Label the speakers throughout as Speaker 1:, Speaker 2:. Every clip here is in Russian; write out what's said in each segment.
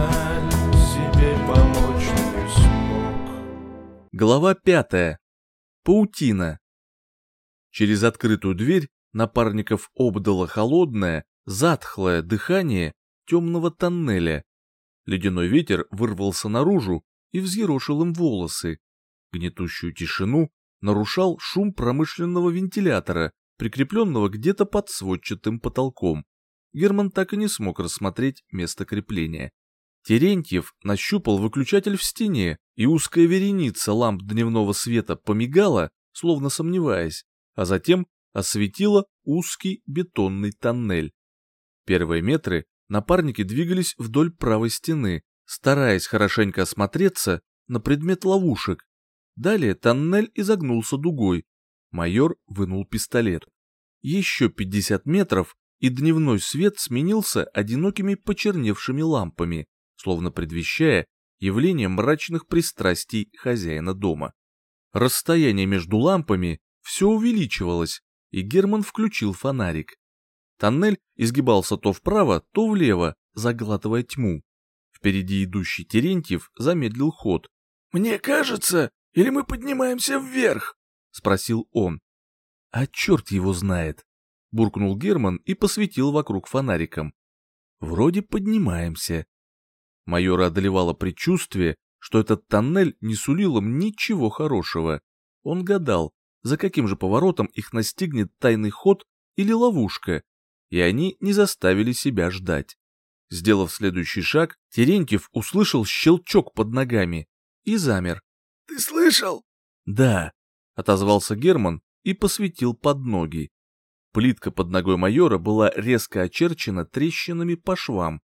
Speaker 1: жаль, себе помочь не смог.
Speaker 2: Глава пятая. Паутина. Через открытую дверь напарников обдало холодное, затхлое дыхание темного тоннеля. Ледяной ветер вырвался наружу и взъерошил им волосы. Гнетущую тишину нарушал шум промышленного вентилятора, прикрепленного где-то под сводчатым потолком. Герман так и не смог рассмотреть место крепления. Терентьев нащупал выключатель в стене, и узкая вереница ламп дневного света помигала, словно сомневаясь, а затем осветила узкий бетонный тоннель. Первые метры напарники двигались вдоль правой стены, стараясь хорошенько осмотреться на предмет ловушек. Далее тоннель изогнулся дугой. Майор вынул пистолет. Еще 50 метров, и дневной свет сменился одинокими почерневшими лампами, словно предвещая явление мрачных пристрастий хозяина дома. Расстояние между лампами все увеличивалось, и Герман включил фонарик. Тоннель изгибался то вправо, то влево, заглатывая тьму. Впереди идущий Терентьев замедлил ход.
Speaker 3: «Мне кажется, или мы поднимаемся вверх?»
Speaker 2: — спросил он. «А черт его знает!» — буркнул Герман и посветил вокруг фонариком. «Вроде поднимаемся». Майора одолевало предчувствие, что этот тоннель не сулил им ничего хорошего. Он гадал, за каким же поворотом их настигнет тайный ход или ловушка, и они не заставили себя ждать. Сделав следующий шаг, Терентьев услышал щелчок под ногами и замер.
Speaker 3: «Ты слышал?»
Speaker 2: «Да», — отозвался Герман и посветил под ноги. Плитка под ногой майора была резко очерчена трещинами по швам.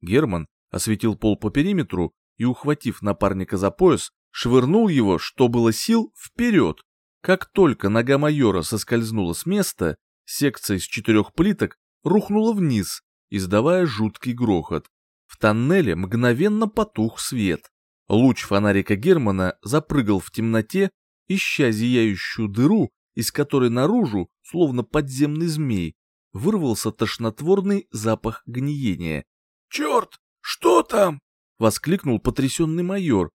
Speaker 2: Герман осветил пол по периметру и, ухватив напарника за пояс, швырнул его, что было сил, вперед. Как только нога майора соскользнула с места, секция из четырех плиток рухнула вниз, издавая жуткий грохот. В тоннеле мгновенно потух свет. Луч фонарика Германа запрыгал в темноте, ища зияющую дыру, из которой наружу, словно подземный змей, вырвался тошнотворный запах гниения.
Speaker 3: «Черт! Что там?»
Speaker 2: — воскликнул потрясенный майор.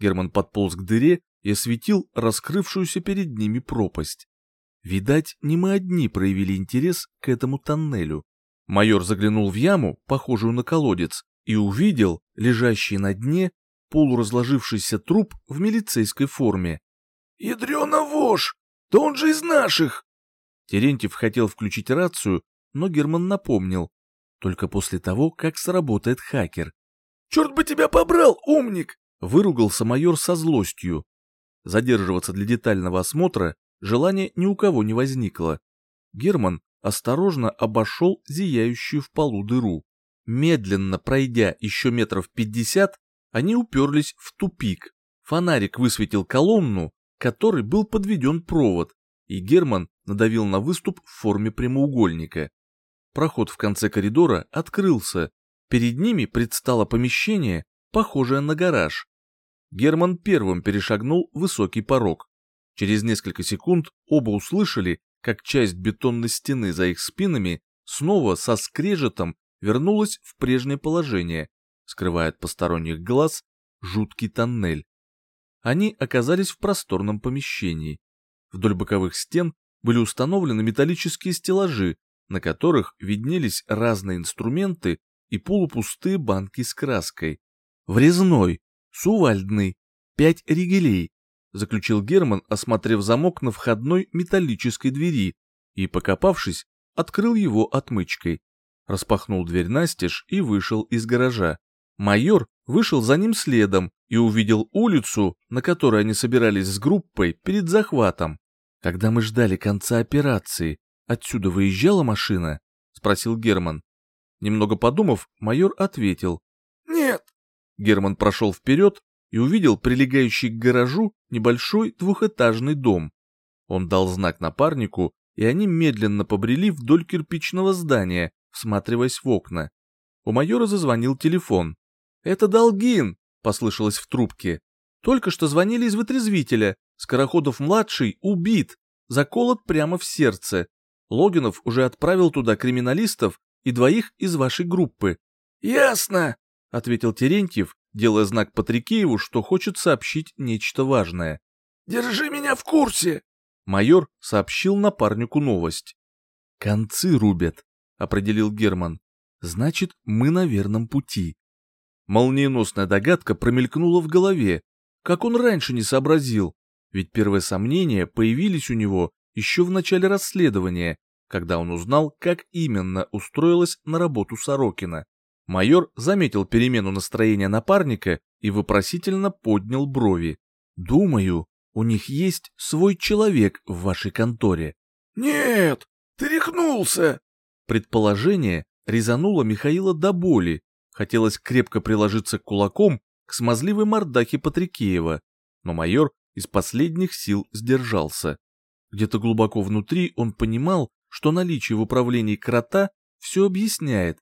Speaker 2: Герман подполз к дыре и осветил раскрывшуюся перед ними пропасть. Видать, не мы одни проявили интерес к этому тоннелю. Майор заглянул в яму, похожую на колодец, и увидел лежащий на дне полуразложившийся труп в милицейской форме.
Speaker 3: «Ядрена вошь! Да он же из наших!»
Speaker 2: Терентьев хотел включить рацию, но Герман напомнил. Только после того, как сработает хакер.
Speaker 3: «Черт бы тебя побрал, умник!»
Speaker 2: Выругался майор со злостью. Задерживаться для детального осмотра желания ни у кого не возникло. Герман осторожно обошел зияющую в полу дыру. Медленно пройдя еще метров пятьдесят, они уперлись в тупик. Фонарик высветил колонну, которой был подведен провод, и Герман надавил на выступ в форме прямоугольника. Проход в конце коридора открылся. Перед ними предстало помещение, похожее на гараж. Герман первым перешагнул высокий порог. Через несколько секунд оба услышали, как часть бетонной стены за их спинами снова со скрежетом вернулась в прежнее положение, скрывая от посторонних глаз жуткий тоннель. Они оказались в просторном помещении. Вдоль боковых стен были установлены металлические стеллажи, на которых виднелись разные инструменты и полупустые банки с краской. Врезной, сувальдный, пять ригелей, заключил Герман, осмотрев замок на входной металлической двери и, покопавшись, открыл его отмычкой. Распахнул дверь настежь и вышел из гаража. Майор вышел за ним следом и увидел улицу, на которой они собирались с группой перед захватом. Когда мы ждали конца операции, отсюда выезжала машина? Спросил Герман. Немного подумав, майор ответил.
Speaker 3: Нет.
Speaker 2: Герман прошел вперед и увидел прилегающий к гаражу небольшой двухэтажный дом. Он дал знак напарнику, и они медленно побрели вдоль кирпичного здания, всматриваясь в окна. У майора зазвонил телефон. «Это Долгин!» — послышалось в трубке. «Только что звонили из вытрезвителя. Скороходов-младший убит, заколот прямо в сердце. Логинов уже отправил туда криминалистов и двоих из вашей группы».
Speaker 3: «Ясно!»
Speaker 2: — ответил Терентьев, делая знак Патрикееву, что хочет сообщить нечто важное.
Speaker 3: «Держи меня в курсе!»
Speaker 2: Майор сообщил напарнику новость. «Концы рубят», — определил Герман. «Значит, мы на верном пути». Молниеносная догадка промелькнула в голове. Как он раньше не сообразил? Ведь первые сомнения появились у него еще в начале расследования, когда он узнал, как именно устроилась на работу Сорокина. Майор заметил перемену настроения напарника и вопросительно поднял брови. «Думаю, у них есть свой человек в вашей конторе».
Speaker 3: «Нет, ты рехнулся!»
Speaker 2: Предположение резануло Михаила до боли. Хотелось крепко приложиться кулаком к смазливой мордахе Патрикеева, но майор из последних сил сдержался. Где-то глубоко внутри он понимал, что наличие в управлении крота все объясняет,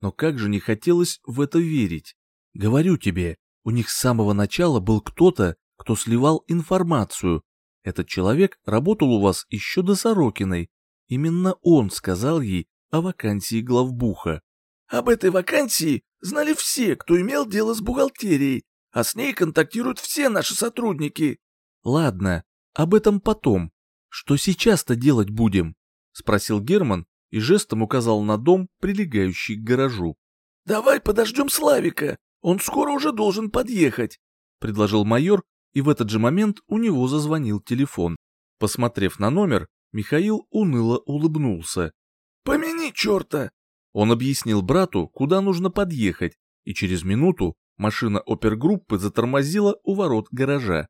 Speaker 2: но как же не хотелось в это верить. Говорю тебе, у них с самого начала был кто-то, кто сливал информацию. Этот человек работал у вас еще до Сорокиной. Именно он сказал ей о вакансии главбуха.
Speaker 3: Об этой вакансии знали все, кто имел дело с бухгалтерией, а с ней контактируют все наши сотрудники.
Speaker 2: Ладно, об этом потом. Что сейчас-то делать будем? Спросил Герман и жестом указал на дом, прилегающий к гаражу.
Speaker 3: Давай подождем Славика, он скоро уже должен подъехать,
Speaker 2: предложил майор, и в этот же момент у него зазвонил телефон. Посмотрев на номер, Михаил уныло улыбнулся.
Speaker 3: «Помяни черта!»
Speaker 2: Он объяснил брату, куда нужно подъехать, и через минуту машина опергруппы затормозила у ворот гаража.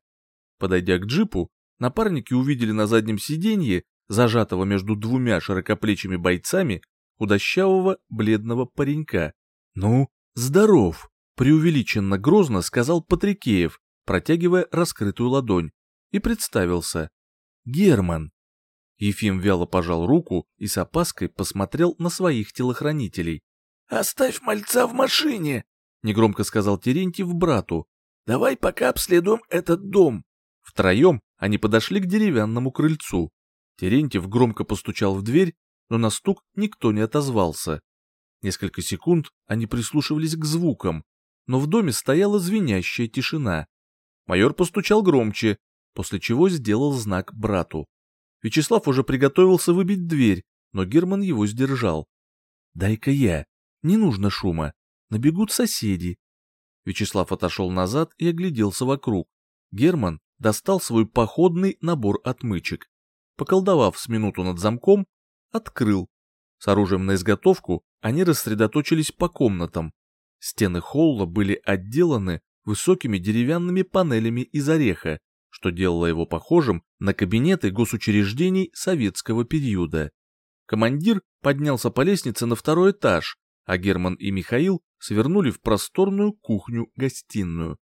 Speaker 2: Подойдя к джипу, напарники увидели на заднем сиденье, зажатого между двумя широкоплечими бойцами, худощавого бледного паренька. «Ну, здоров!» — преувеличенно грозно сказал Патрикеев, протягивая раскрытую ладонь, и представился. «Герман!» Ефим вяло пожал руку и с опаской посмотрел на своих телохранителей.
Speaker 3: «Оставь мальца в машине!»
Speaker 2: — негромко сказал Терентьев брату.
Speaker 3: «Давай пока обследуем этот дом».
Speaker 2: Втроем они подошли к деревянному крыльцу. Терентьев громко постучал в дверь, но на стук никто не отозвался. Несколько секунд они прислушивались к звукам, но в доме стояла звенящая тишина. Майор постучал громче, после чего сделал знак брату. Вячеслав уже приготовился выбить дверь, но Герман его сдержал. «Дай-ка я. Не нужно шума. Набегут соседи». Вячеслав отошел назад и огляделся вокруг. Герман достал свой походный набор отмычек. Поколдовав с минуту над замком, открыл. С оружием на изготовку они рассредоточились по комнатам. Стены холла были отделаны высокими деревянными панелями из ореха, что делало его похожим на кабинеты госучреждений советского периода. Командир поднялся по лестнице на второй этаж, а Герман и Михаил свернули в просторную кухню-гостиную.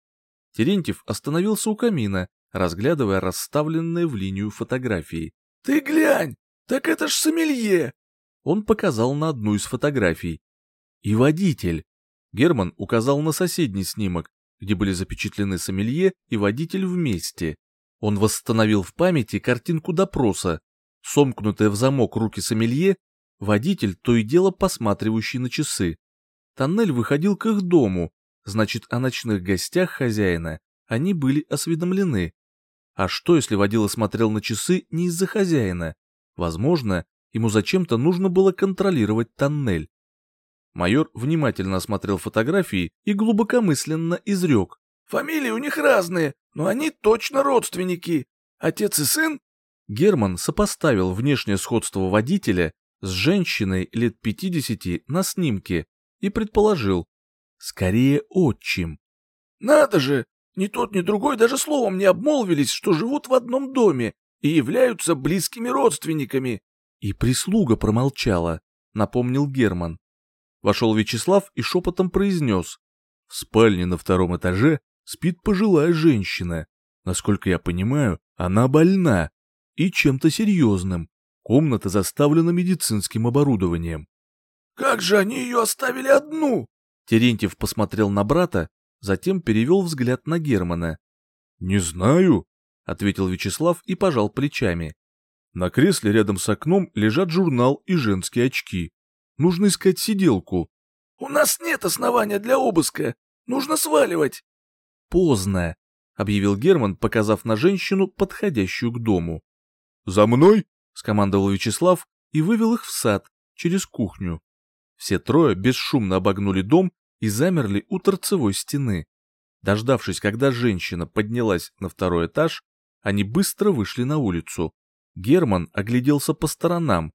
Speaker 2: Терентьев остановился у камина, разглядывая расставленные в линию фотографии.
Speaker 3: «Ты глянь, так это ж сомелье!»
Speaker 2: Он показал на одну из фотографий. «И водитель!» Герман указал на соседний снимок, где были запечатлены сомелье и водитель вместе. Он восстановил в памяти картинку допроса. Сомкнутые в замок руки сомелье, водитель то и дело посматривающий на часы. Тоннель выходил к их дому, значит, о ночных гостях хозяина они были осведомлены. А что, если водила смотрел на часы не из-за хозяина? Возможно, ему зачем-то нужно было контролировать тоннель. Майор внимательно осмотрел фотографии и глубокомысленно изрек.
Speaker 3: «Фамилии у них разные, но они точно родственники. Отец и сын?»
Speaker 2: Герман сопоставил внешнее сходство водителя с женщиной лет 50 на снимке и предположил. Скорее отчим.
Speaker 3: «Надо же! Ни тот, ни другой даже словом не обмолвились, что живут в одном доме и являются близкими родственниками».
Speaker 2: И прислуга промолчала, напомнил Герман. Вошел Вячеслав и шепотом произнес. В спальне на втором этаже спит пожилая женщина. Насколько я понимаю, она больна. И чем-то серьезным. Комната заставлена медицинским оборудованием.
Speaker 3: «Как же они ее оставили одну?»
Speaker 2: Терентьев посмотрел на брата, затем перевел взгляд на Германа. «Не знаю», — ответил Вячеслав и пожал плечами. На кресле рядом с окном лежат журнал и женские очки. Нужно искать сиделку.
Speaker 3: У нас нет основания для обыска. Нужно сваливать.
Speaker 2: Поздно, объявил Герман, показав на женщину, подходящую к дому.
Speaker 1: «За мной!»
Speaker 2: — скомандовал Вячеслав и вывел их в сад, через кухню. Все трое бесшумно обогнули дом и замерли у торцевой стены. Дождавшись, когда женщина поднялась на второй этаж, они быстро вышли на улицу. Герман огляделся по сторонам.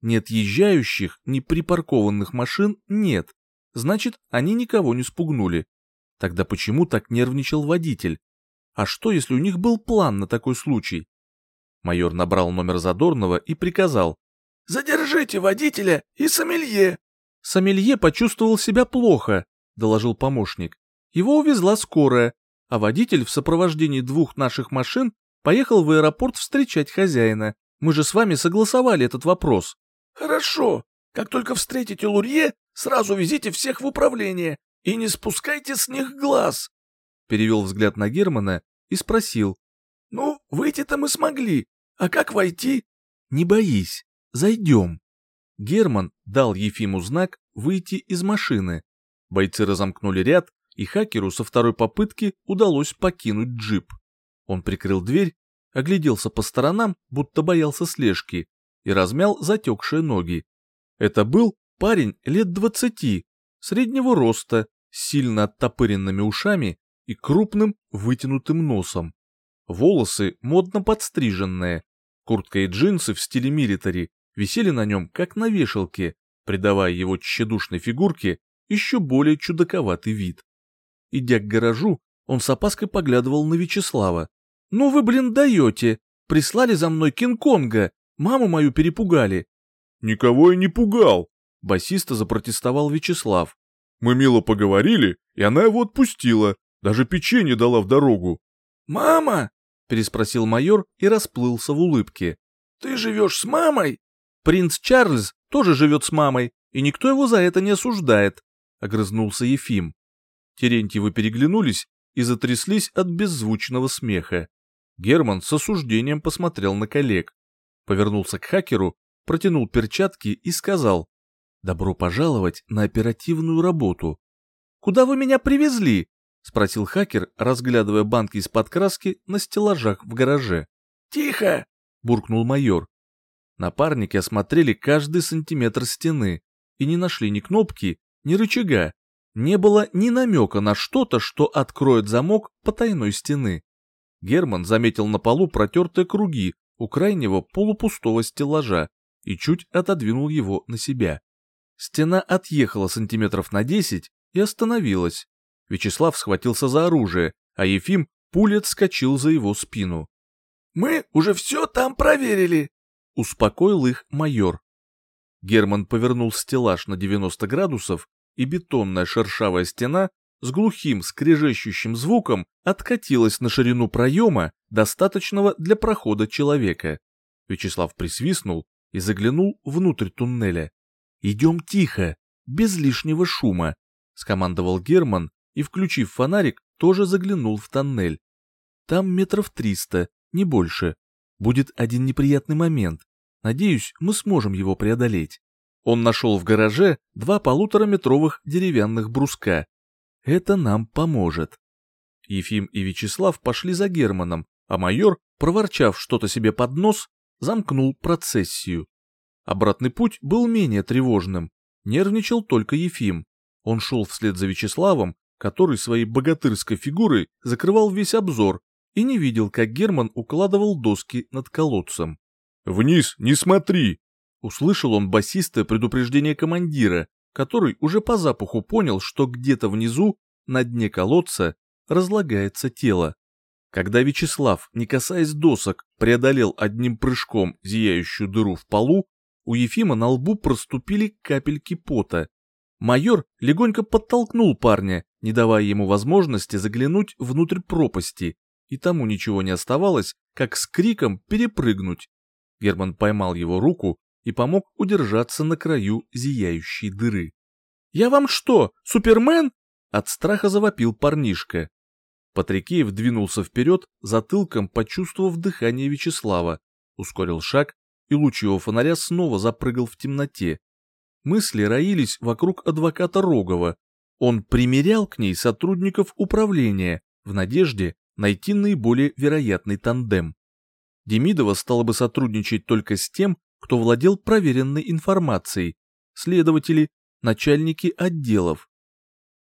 Speaker 2: Ни отъезжающих, ни припаркованных машин нет. Значит, они никого не спугнули. Тогда почему так нервничал водитель? А что, если у них был план на такой случай? Майор набрал номер Задорнова и приказал.
Speaker 3: «Задержите водителя и сомелье!»
Speaker 2: Сомелье почувствовал себя плохо, доложил помощник. Его увезла скорая, а водитель в сопровождении двух наших машин поехал в аэропорт встречать хозяина. Мы же с вами согласовали этот вопрос.
Speaker 3: Хорошо. Как только встретите Лурье, сразу везите всех в управление и не спускайте с них глаз.
Speaker 2: Перевел взгляд на Германа и спросил.
Speaker 3: Ну, выйти-то мы смогли. А как войти?
Speaker 2: Не боись, зайдем. Герман дал Ефиму знак выйти из машины. Бойцы разомкнули ряд, и хакеру со второй попытки удалось покинуть джип. Он прикрыл дверь, огляделся по сторонам, будто боялся слежки, и размял затекшие ноги. Это был парень лет двадцати, среднего роста, с сильно оттопыренными ушами и крупным вытянутым носом. Волосы модно подстриженные, куртка и джинсы в стиле милитари висели на нем, как на вешалке, придавая его тщедушной фигурке еще более чудаковатый вид. Идя к гаражу, он с опаской поглядывал на Вячеслава. «Ну вы, блин, даете! Прислали за мной Кинг-Конга! Маму мою перепугали!»
Speaker 1: «Никого я не пугал!»
Speaker 2: — басиста запротестовал Вячеслав.
Speaker 1: «Мы мило поговорили, и она его отпустила, даже печенье дала в дорогу».
Speaker 3: «Мама?»
Speaker 2: — переспросил майор и расплылся в улыбке.
Speaker 3: «Ты живешь с мамой?»
Speaker 2: «Принц Чарльз тоже живет с мамой, и никто его за это не осуждает», — огрызнулся Ефим. Терентьевы переглянулись и затряслись от беззвучного смеха. Герман с осуждением посмотрел на коллег, повернулся к хакеру, протянул перчатки и сказал «Добро пожаловать на оперативную работу». «Куда вы меня привезли?» — спросил хакер, разглядывая банки из-под краски на стеллажах в гараже.
Speaker 3: «Тихо!»
Speaker 2: — буркнул майор. Напарники осмотрели каждый сантиметр стены и не нашли ни кнопки, ни рычага. Не было ни намека на что-то, что откроет замок потайной стены. Герман заметил на полу протертые круги у крайнего полупустого стеллажа и чуть отодвинул его на себя. Стена отъехала сантиметров на десять и остановилась. Вячеслав схватился за оружие, а Ефим пулей отскочил за его спину.
Speaker 3: «Мы уже все там проверили», —
Speaker 2: успокоил их майор. Герман повернул стеллаж на 90 градусов и бетонная шершавая стена с глухим скрежещущим звуком откатилась на ширину проема, достаточного для прохода человека. Вячеслав присвистнул и заглянул внутрь туннеля. «Идем тихо, без лишнего шума», — скомандовал Герман и, включив фонарик, тоже заглянул в тоннель. «Там метров триста, не больше. Будет один неприятный момент. Надеюсь, мы сможем его преодолеть». Он нашел в гараже два полутораметровых деревянных бруска. Это нам поможет. Ефим и Вячеслав пошли за Германом, а майор, проворчав что-то себе под нос, замкнул процессию. Обратный путь был менее тревожным. Нервничал только Ефим. Он шел вслед за Вячеславом, который своей богатырской фигурой закрывал весь обзор и не видел, как Герман укладывал доски над колодцем.
Speaker 1: «Вниз не смотри!»
Speaker 2: Услышал он басистое предупреждение командира, который уже по запаху понял, что где-то внизу, на дне колодца, разлагается тело. Когда Вячеслав, не касаясь досок, преодолел одним прыжком зияющую дыру в полу, у Ефима на лбу проступили капельки пота. Майор легонько подтолкнул парня, не давая ему возможности заглянуть внутрь пропасти, и тому ничего не оставалось, как с криком перепрыгнуть. Герман поймал его руку и помог удержаться на краю зияющей дыры. «Я вам что, Супермен?» От страха завопил парнишка. Патрикеев двинулся вперед, затылком почувствовав дыхание Вячеслава, ускорил шаг, и луч его фонаря снова запрыгал в темноте. Мысли роились вокруг адвоката Рогова. Он примерял к ней сотрудников управления в надежде найти наиболее вероятный тандем. Демидова стала бы сотрудничать только с тем, кто владел проверенной информацией, следователи, начальники отделов.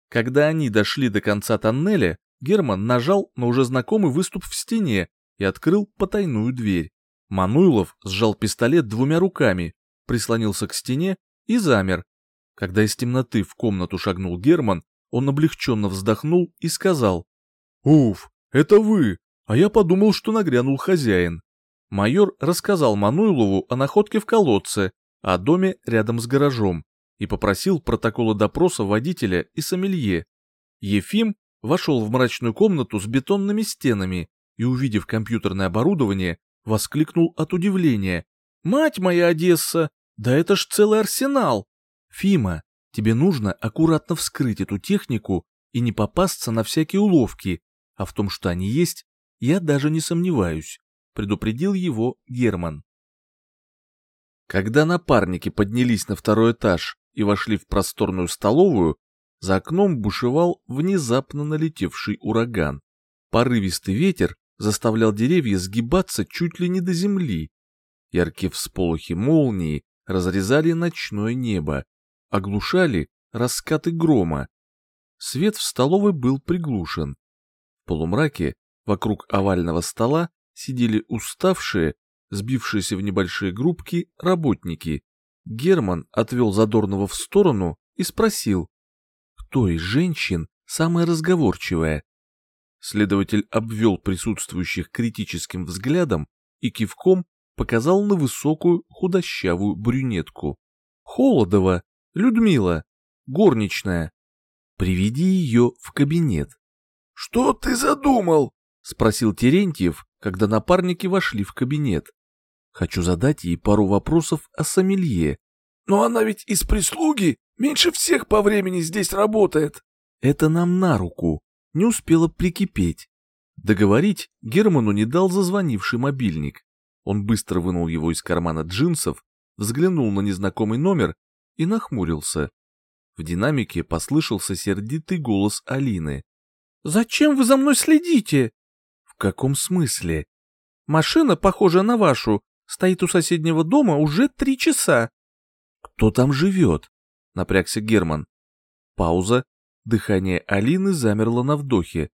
Speaker 2: Когда они дошли до конца тоннеля, Герман нажал на уже знакомый выступ в стене и открыл потайную дверь. Мануйлов сжал пистолет двумя руками, прислонился к стене и замер. Когда из темноты в комнату шагнул Герман, он облегченно вздохнул и сказал «Уф, это вы, а я подумал, что нагрянул хозяин». Майор рассказал Мануйлову о находке в колодце, о доме рядом с гаражом и попросил протоколы допроса водителя и сомелье. Ефим вошел в мрачную комнату с бетонными стенами и, увидев компьютерное оборудование, воскликнул от удивления. «Мать моя Одесса! Да это ж целый арсенал!» «Фима, тебе нужно аккуратно вскрыть эту технику и не попасться на всякие уловки, а в том, что они есть, я даже не сомневаюсь», предупредил его Герман. Когда напарники поднялись на второй этаж и вошли в просторную столовую, за окном бушевал внезапно налетевший ураган. Порывистый ветер заставлял деревья сгибаться чуть ли не до земли. Яркие всполохи молнии разрезали ночное небо, оглушали раскаты грома. Свет в столовой был приглушен. В полумраке вокруг овального стола сидели уставшие, сбившиеся в небольшие группки работники. Герман отвел Задорнова в сторону и спросил, кто из женщин самая разговорчивая. Следователь обвел присутствующих критическим взглядом и кивком показал на высокую худощавую брюнетку. Холодова, Людмила, горничная. Приведи ее в кабинет.
Speaker 3: — Что ты задумал?
Speaker 2: — спросил Терентьев, когда напарники вошли в кабинет. Хочу задать ей пару вопросов о сомелье.
Speaker 3: Но она ведь из прислуги меньше всех по времени здесь работает.
Speaker 2: Это нам на руку. Не успела прикипеть. Договорить Герману не дал зазвонивший мобильник. Он быстро вынул его из кармана джинсов, взглянул на незнакомый номер и нахмурился. В динамике послышался сердитый голос Алины.
Speaker 3: «Зачем вы за мной следите?»
Speaker 2: «В каком смысле?»
Speaker 3: «Машина, похожая на вашу, стоит у соседнего дома уже три часа».
Speaker 2: «Кто там живет?» — напрягся Герман. Пауза. Дыхание Алины замерло на вдохе.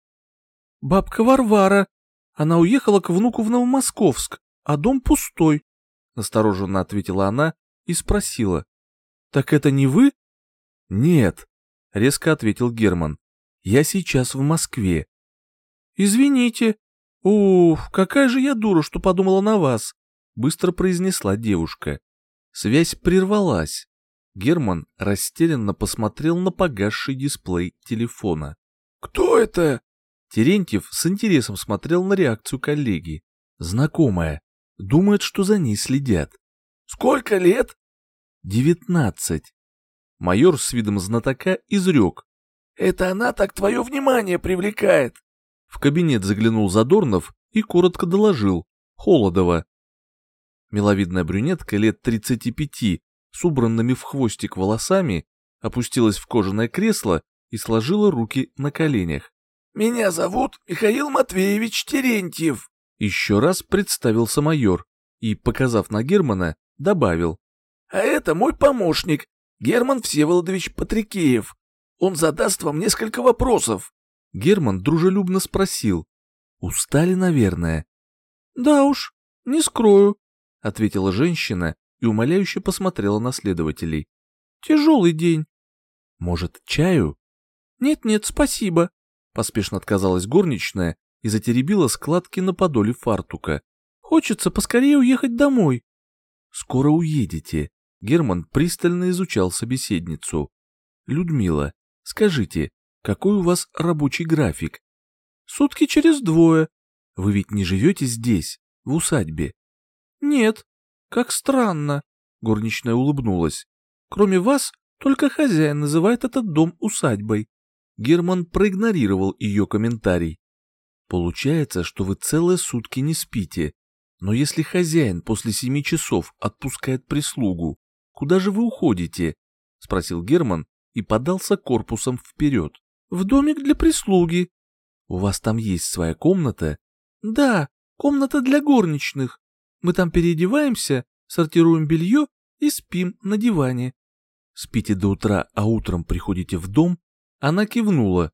Speaker 3: «Бабка Варвара. Она уехала к внуку в Новомосковск а дом пустой», — настороженно ответила она и спросила. «Так это не вы?»
Speaker 2: «Нет», — резко ответил Герман. «Я сейчас в Москве».
Speaker 3: «Извините. Уф, какая же я дура, что подумала на вас», — быстро произнесла девушка.
Speaker 2: Связь прервалась. Герман растерянно посмотрел на погасший дисплей телефона.
Speaker 3: «Кто это?»
Speaker 2: Терентьев с интересом смотрел на реакцию коллеги. Знакомая. Думает, что за ней следят.
Speaker 3: Сколько лет?
Speaker 2: Девятнадцать. Майор с видом знатока изрек.
Speaker 3: Это она так твое внимание привлекает.
Speaker 2: В кабинет заглянул Задорнов и коротко доложил. Холодова. Миловидная брюнетка лет тридцати пяти, с убранными в хвостик волосами, опустилась в кожаное кресло и сложила руки на коленях.
Speaker 3: «Меня зовут Михаил Матвеевич Терентьев.
Speaker 2: Еще раз представился майор и, показав на Германа, добавил.
Speaker 3: «А это мой помощник, Герман Всеволодович Патрикеев. Он задаст вам несколько вопросов».
Speaker 2: Герман дружелюбно спросил. «Устали, наверное?»
Speaker 3: «Да уж, не скрою», —
Speaker 2: ответила женщина и умоляюще посмотрела на следователей.
Speaker 3: «Тяжелый день».
Speaker 2: «Может, чаю?»
Speaker 3: «Нет-нет, спасибо», —
Speaker 2: поспешно отказалась горничная и затеребила складки на подоле фартука.
Speaker 3: «Хочется поскорее уехать домой».
Speaker 2: «Скоро уедете», — Герман пристально изучал собеседницу. «Людмила, скажите, какой у вас рабочий график?»
Speaker 3: «Сутки через двое».
Speaker 2: «Вы ведь не живете здесь, в усадьбе?»
Speaker 3: «Нет. Как странно», — горничная улыбнулась. «Кроме вас, только хозяин называет этот дом усадьбой».
Speaker 2: Герман проигнорировал ее комментарий. Получается, что вы целые сутки не спите. Но если хозяин после семи часов отпускает прислугу, куда же вы уходите? — спросил Герман и подался корпусом вперед.
Speaker 3: «В домик для прислуги».
Speaker 2: «У вас там есть своя комната?»
Speaker 3: «Да, комната для горничных. Мы там переодеваемся, сортируем белье и спим на диване».
Speaker 2: «Спите до утра, а утром приходите в дом?» Она кивнула.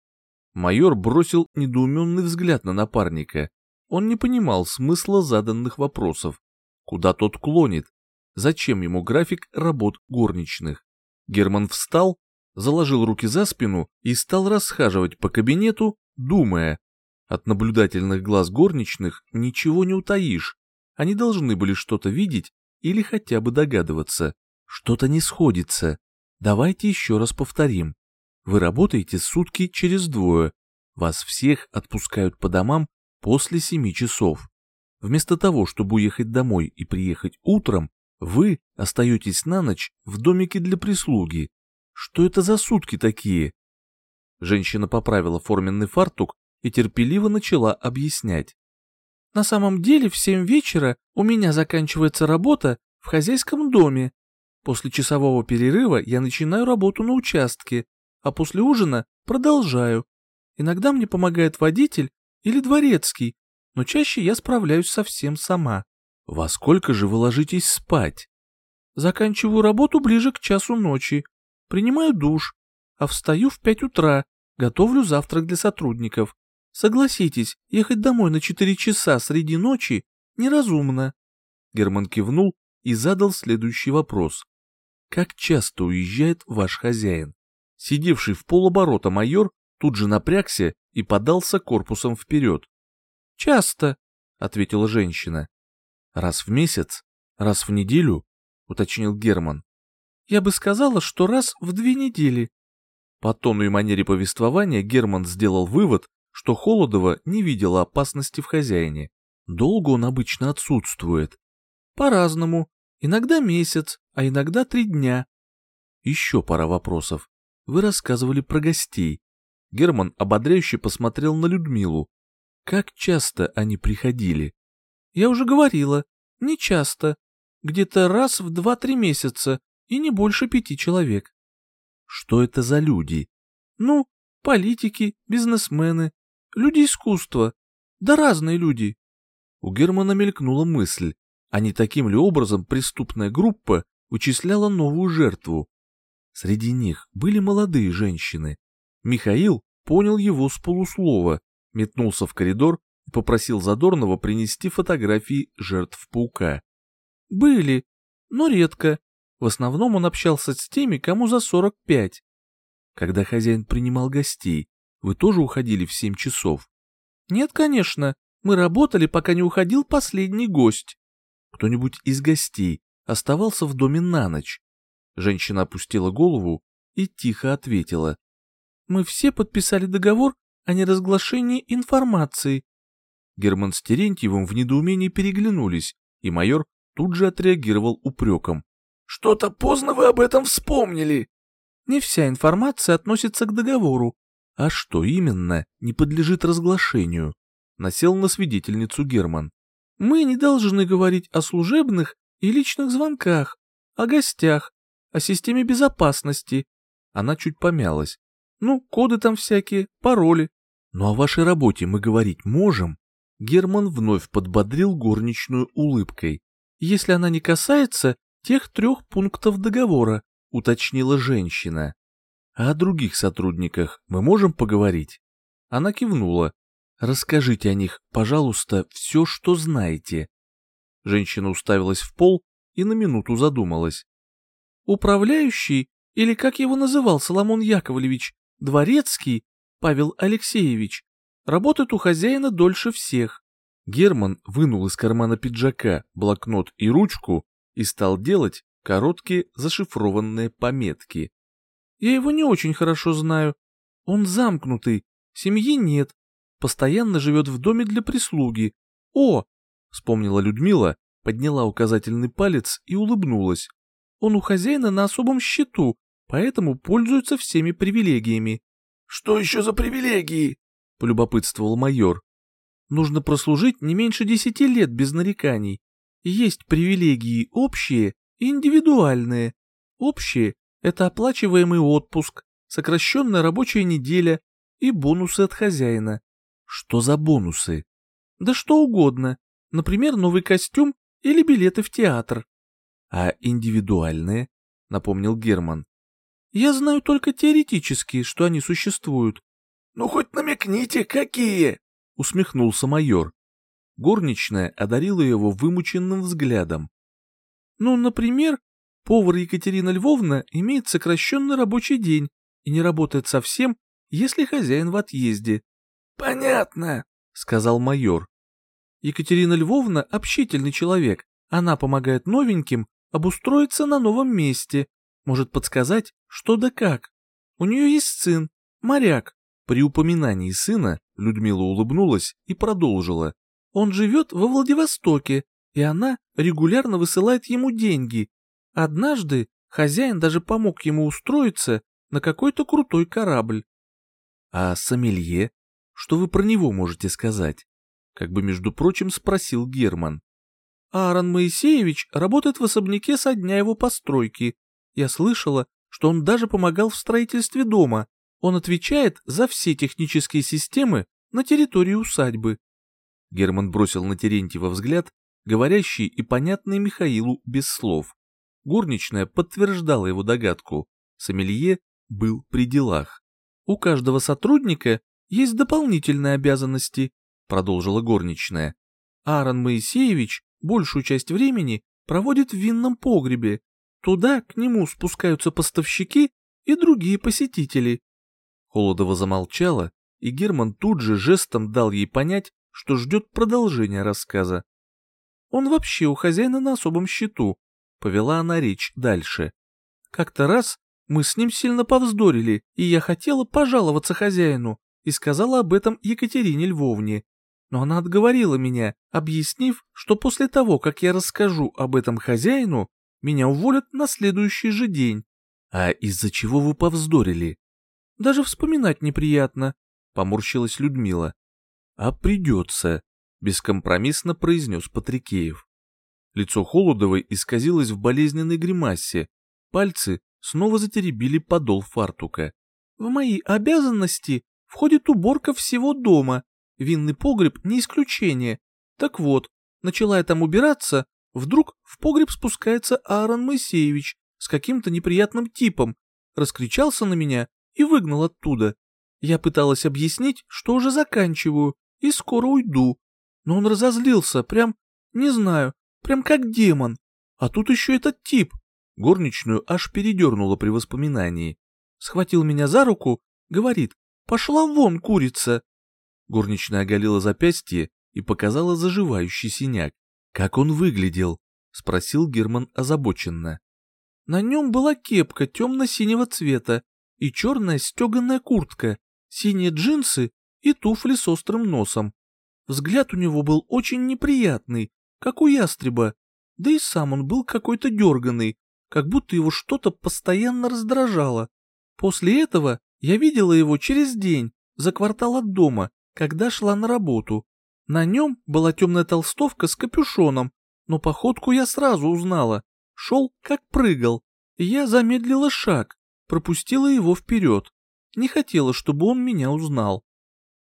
Speaker 2: Майор бросил недоуменный взгляд на напарника. Он не понимал смысла заданных вопросов. Куда тот клонит? Зачем ему график работ горничных? Герман встал, заложил руки за спину и стал расхаживать по кабинету, думая. От наблюдательных глаз горничных ничего не утаишь. Они должны были что-то видеть или хотя бы догадываться. Что-то не сходится. Давайте еще раз повторим. Вы работаете сутки через двое. Вас всех отпускают по домам после семи часов. Вместо того, чтобы уехать домой и приехать утром, вы остаетесь на ночь в домике для прислуги. Что это за сутки такие? Женщина поправила форменный фартук и терпеливо начала объяснять.
Speaker 3: На самом деле в семь вечера у меня заканчивается работа в хозяйском доме. После часового перерыва я начинаю работу на участке, а после ужина продолжаю. Иногда мне помогает водитель или дворецкий, но чаще я справляюсь совсем сама.
Speaker 2: Во сколько же вы ложитесь спать?
Speaker 3: Заканчиваю работу ближе к часу ночи, принимаю душ, а встаю в пять утра, готовлю завтрак для сотрудников. Согласитесь, ехать домой на четыре часа среди ночи неразумно.
Speaker 2: Герман кивнул и задал следующий вопрос. Как часто уезжает ваш хозяин? Сидевший в полоборота майор тут же напрягся и подался корпусом вперед.
Speaker 3: «Часто», — ответила
Speaker 2: женщина. «Раз в месяц? Раз в неделю?» — уточнил Герман.
Speaker 3: «Я бы сказала, что раз в две недели».
Speaker 2: По тону и манере повествования Герман сделал вывод, что Холодова не видела опасности в хозяине. Долго он обычно отсутствует.
Speaker 3: По-разному. Иногда месяц, а иногда три дня.
Speaker 2: Еще пара вопросов. Вы рассказывали про гостей. Герман ободряюще посмотрел на Людмилу. Как часто они приходили?
Speaker 3: Я уже говорила, не часто. Где-то раз в два-три месяца и не больше пяти человек.
Speaker 2: Что это за люди?
Speaker 3: Ну, политики, бизнесмены, люди искусства. Да разные люди.
Speaker 2: У Германа мелькнула мысль, а не таким ли образом преступная группа вычисляла новую жертву? Среди них были молодые женщины. Михаил понял его с полуслова, метнулся в коридор и попросил Задорнова принести фотографии жертв паука.
Speaker 3: «Были, но редко. В основном он общался с теми, кому за 45.
Speaker 2: Когда хозяин принимал гостей, вы тоже уходили в 7 часов?
Speaker 3: Нет, конечно. Мы работали, пока не уходил последний гость.
Speaker 2: Кто-нибудь из гостей оставался в доме на ночь? Женщина опустила голову и тихо ответила.
Speaker 3: Мы все подписали договор о неразглашении информации.
Speaker 2: Герман с Терентьевым в недоумении переглянулись, и майор тут же отреагировал упреком.
Speaker 4: «Что-то поздно вы об этом вспомнили!»
Speaker 3: «Не вся информация относится к договору».
Speaker 2: «А что именно не подлежит разглашению?» Насел на свидетельницу Герман.
Speaker 3: «Мы не должны говорить о служебных и личных звонках, о гостях, о системе безопасности».
Speaker 2: Она чуть помялась.
Speaker 3: «Ну, коды там всякие, пароли.
Speaker 2: «Ну о вашей работе мы говорить можем?» Герман вновь подбодрил горничную улыбкой.
Speaker 3: «Если она не касается тех трех пунктов договора», — уточнила женщина.
Speaker 2: «А о других сотрудниках мы можем поговорить?» Она кивнула. «Расскажите о них, пожалуйста, все, что знаете». Женщина уставилась в пол и на минуту задумалась.
Speaker 3: «Управляющий, или как его называл Соломон Яковлевич, дворецкий, Павел Алексеевич, работает у хозяина дольше всех.
Speaker 2: Герман вынул из кармана пиджака блокнот и ручку и стал делать короткие зашифрованные пометки.
Speaker 3: Я его не очень хорошо знаю. Он замкнутый, семьи нет, постоянно живет в доме для прислуги. О, вспомнила Людмила, подняла указательный палец и улыбнулась. Он у хозяина на особом счету, поэтому пользуется всеми привилегиями.
Speaker 4: «Что еще за привилегии?»
Speaker 3: — полюбопытствовал майор. «Нужно прослужить не меньше десяти лет без нареканий. Есть привилегии общие и индивидуальные. Общие — Это оплачиваемый отпуск, сокращенная рабочая неделя и бонусы от хозяина.
Speaker 2: Что за бонусы?
Speaker 3: Да что угодно. Например, новый костюм или билеты в театр.
Speaker 2: А индивидуальные? Напомнил Герман.
Speaker 3: Я знаю только теоретически, что они существуют.
Speaker 4: Ну хоть намекните, какие?
Speaker 2: Усмехнулся майор. Горничная одарила его вымученным взглядом.
Speaker 3: Ну, например, повар Екатерина Львовна имеет сокращенный рабочий день и не работает совсем, если хозяин в отъезде.
Speaker 4: Понятно,
Speaker 3: сказал майор. Екатерина Львовна общительный человек. Она помогает новеньким обустроиться на новом месте, может подсказать, что да как. У нее есть сын, моряк.
Speaker 2: При упоминании сына Людмила улыбнулась и продолжила.
Speaker 3: Он живет во Владивостоке, и она регулярно высылает ему деньги. Однажды хозяин даже помог ему устроиться на какой-то крутой корабль.
Speaker 2: А сомелье? Что вы про него можете сказать? Как бы, между прочим, спросил Герман.
Speaker 3: Аарон Моисеевич работает в особняке со дня его постройки. Я слышала, что он даже помогал в строительстве дома. Он отвечает за все технические системы на территории усадьбы.
Speaker 2: Герман бросил на Терентьева взгляд, говорящий и понятный Михаилу без слов. Горничная подтверждала его догадку. Сомелье был при делах.
Speaker 3: «У каждого сотрудника есть дополнительные обязанности», — продолжила горничная. «Аарон Моисеевич большую часть времени проводит в винном погребе. Туда к нему спускаются поставщики и другие посетители».
Speaker 2: Холодова замолчала, и Герман тут же жестом дал ей понять, что ждет продолжения рассказа.
Speaker 3: Он вообще у хозяина на особом счету, повела она речь дальше. Как-то раз мы с ним сильно повздорили, и я хотела пожаловаться хозяину и сказала об этом Екатерине Львовне. Но она отговорила меня, объяснив, что после того, как я расскажу об этом хозяину, меня уволят на следующий же день.
Speaker 2: А из-за чего вы повздорили?
Speaker 3: Даже вспоминать неприятно, поморщилась Людмила.
Speaker 2: «А придется», — бескомпромиссно произнес Патрикеев. Лицо Холодовой исказилось в болезненной гримасе, пальцы снова затеребили подол фартука.
Speaker 3: «В мои обязанности входит уборка всего дома, винный погреб не исключение. Так вот, начала я там убираться, вдруг в погреб спускается Аарон Моисеевич с каким-то неприятным типом, раскричался на меня и выгнал оттуда. Я пыталась объяснить, что уже заканчиваю, и скоро уйду. Но он разозлился, прям, не знаю, прям как демон. А тут еще этот тип.
Speaker 2: Горничную аж передернуло при воспоминании.
Speaker 3: Схватил меня за руку, говорит, пошла вон, курица.
Speaker 2: Горничная оголила запястье и показала заживающий синяк. Как он выглядел? Спросил Герман озабоченно.
Speaker 3: На нем была кепка темно-синего цвета и черная стеганая куртка, синие джинсы и туфли с острым носом. Взгляд у него был очень неприятный, как у ястреба, да и сам он был какой-то дерганный, как будто его что-то постоянно раздражало. После этого я видела его через день, за квартал от дома, когда шла на работу. На нем была темная толстовка с капюшоном, но походку я сразу узнала. Шел, как прыгал. Я замедлила шаг, пропустила его вперед. Не хотела, чтобы он меня узнал.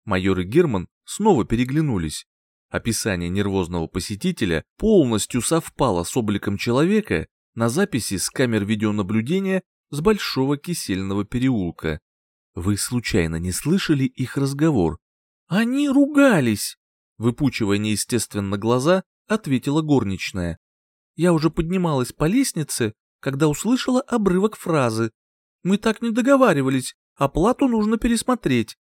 Speaker 2: Майор и Герман снова переглянулись. Описание нервозного посетителя полностью совпало с обликом человека на записи с камер видеонаблюдения с Большого Кисельного переулка. Вы случайно не слышали их разговор?
Speaker 3: Они ругались,
Speaker 2: выпучивая неестественно глаза, ответила горничная.
Speaker 3: Я уже поднималась по лестнице, когда услышала обрывок фразы. Мы так не договаривались, оплату нужно пересмотреть.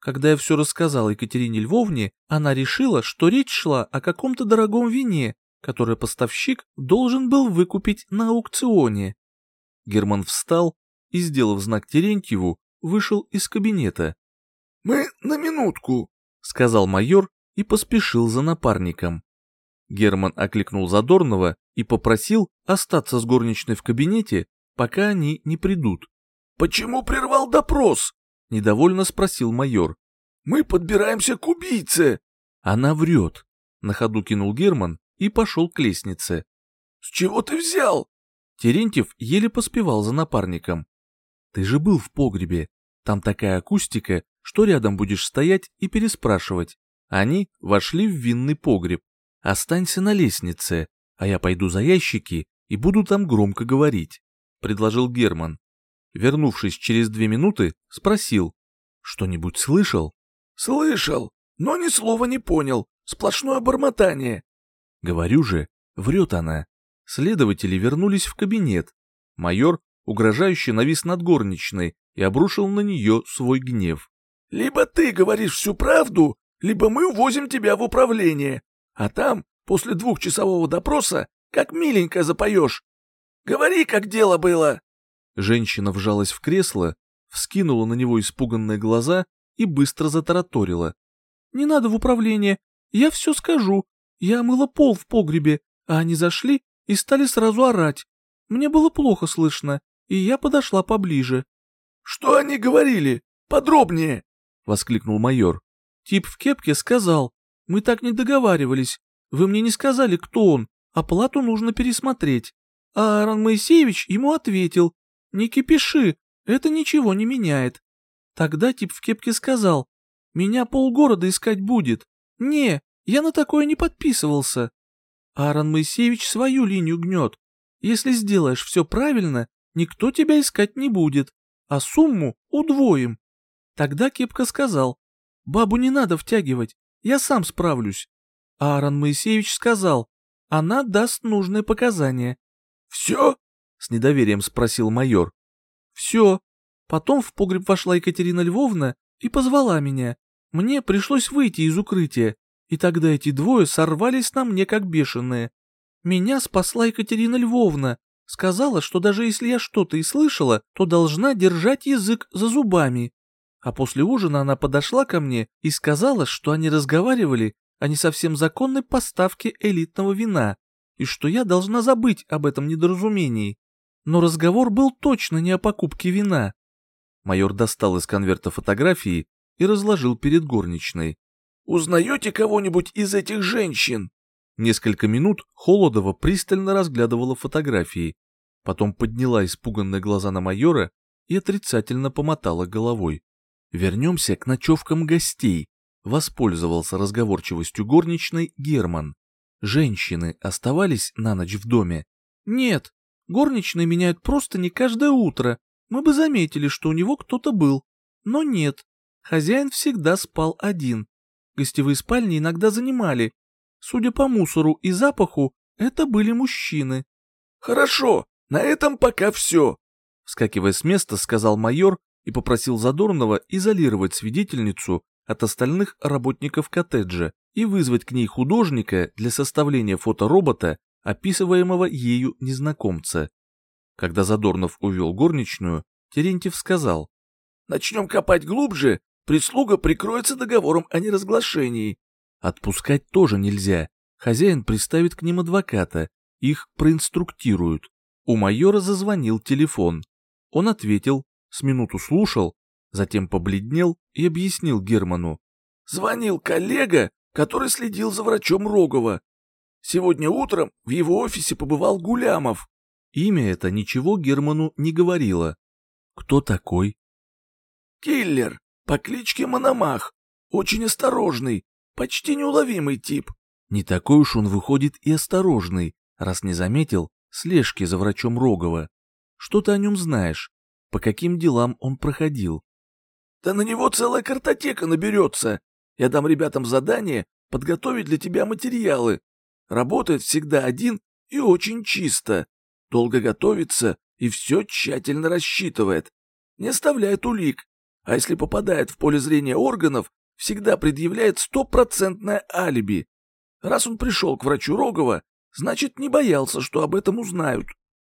Speaker 3: Когда я все рассказал Екатерине Львовне, она решила, что речь шла о каком-то дорогом вине, которое поставщик должен был выкупить на аукционе.
Speaker 2: Герман встал и, сделав знак Терентьеву, вышел из кабинета.
Speaker 4: «Мы на минутку», —
Speaker 2: сказал майор и поспешил за напарником. Герман окликнул Задорнова и попросил остаться с горничной в кабинете, пока они не придут.
Speaker 4: «Почему прервал допрос?»
Speaker 2: — недовольно спросил майор.
Speaker 4: «Мы подбираемся к убийце!»
Speaker 2: «Она врет!» — на ходу кинул Герман и пошел к лестнице.
Speaker 4: «С чего ты взял?»
Speaker 2: Терентьев еле поспевал за напарником. «Ты же был в погребе. Там такая акустика, что рядом будешь стоять и переспрашивать». Они вошли в винный погреб. «Останься на лестнице, а я пойду за ящики и буду там громко говорить», — предложил Герман. Вернувшись через две минуты, спросил. «Что-нибудь слышал?»
Speaker 4: «Слышал, но ни слова не понял. Сплошное бормотание».
Speaker 2: «Говорю же, врет она». Следователи вернулись в кабинет. Майор угрожающе навис над горничной и обрушил на нее свой гнев.
Speaker 4: «Либо ты говоришь всю правду, либо мы увозим тебя в управление, а там, после двухчасового допроса, как миленько запоешь. Говори, как дело было!»
Speaker 2: Женщина вжалась в кресло, вскинула на него испуганные глаза и быстро затараторила. «Не надо в управление, я все скажу. Я мыла пол в погребе, а они зашли и стали сразу орать. Мне было плохо слышно, и я подошла поближе».
Speaker 4: «Что они говорили? Подробнее!» — воскликнул майор.
Speaker 3: Тип в кепке сказал, мы так не договаривались, вы мне не сказали, кто он, оплату нужно пересмотреть. А Аарон Моисеевич ему ответил, не кипиши, это ничего не меняет. Тогда тип в кепке сказал, меня полгорода искать будет. Не, я на такое не подписывался. Аарон Моисеевич свою линию гнет. Если сделаешь все правильно, никто тебя искать не будет, а сумму удвоим. Тогда Кепка сказал, Бабу не надо втягивать, я сам справлюсь. Аарон Моисеевич сказал, она даст нужные показания.
Speaker 4: Все?
Speaker 2: С недоверием спросил майор.
Speaker 3: Все. Потом в погреб вошла Екатерина Львовна и позвала меня. Мне пришлось выйти из укрытия, и тогда эти двое сорвались на мне как бешеные. Меня спасла Екатерина Львовна, сказала, что даже если я что-то и слышала, то должна держать язык за зубами. А после ужина она подошла ко мне и сказала, что они разговаривали о не совсем законной поставке элитного вина, и что я должна забыть об этом недоразумении. Но разговор был точно не о покупке вина.
Speaker 2: Майор достал из конверта фотографии и разложил перед горничной.
Speaker 4: «Узнаете кого-нибудь из этих женщин?»
Speaker 2: Несколько минут Холодова пристально разглядывала фотографии, потом подняла испуганные глаза на майора и отрицательно помотала головой. Вернемся к ночевкам гостей. Воспользовался разговорчивостью горничной Герман. Женщины оставались на ночь в доме?
Speaker 3: Нет, горничные меняют просто не каждое утро. Мы бы заметили, что у него кто-то был. Но нет, хозяин всегда спал один. Гостевые спальни иногда занимали. Судя по мусору и запаху, это были мужчины.
Speaker 4: «Хорошо, на этом пока все», —
Speaker 2: вскакивая с места, сказал майор и попросил Задорнова изолировать свидетельницу от остальных работников коттеджа и вызвать к ней художника для составления фоторобота, описываемого ею незнакомца. Когда Задорнов увел горничную, Терентьев сказал,
Speaker 4: «Начнем копать глубже, прислуга прикроется договором о неразглашении».
Speaker 2: Отпускать тоже нельзя, хозяин приставит к ним адвоката, их проинструктируют. У майора зазвонил телефон. Он ответил, с минуту слушал, затем побледнел и объяснил Герману.
Speaker 4: «Звонил коллега, который следил за врачом Рогова. Сегодня утром в его офисе побывал Гулямов».
Speaker 2: Имя это ничего Герману не говорило. «Кто такой?»
Speaker 4: «Киллер, по кличке Мономах. Очень осторожный, почти неуловимый тип».
Speaker 2: Не такой уж он выходит и осторожный, раз не заметил слежки за врачом Рогова. Что ты о нем знаешь? по каким делам он проходил.
Speaker 4: Да на него целая картотека наберется. Я дам ребятам задание подготовить для тебя материалы. Работает всегда один и очень чисто. Долго готовится и все тщательно рассчитывает. Не оставляет улик. А если попадает в поле зрения органов, всегда предъявляет стопроцентное алиби. Раз он пришел к врачу Рогова, значит, не боялся, что об этом узнают.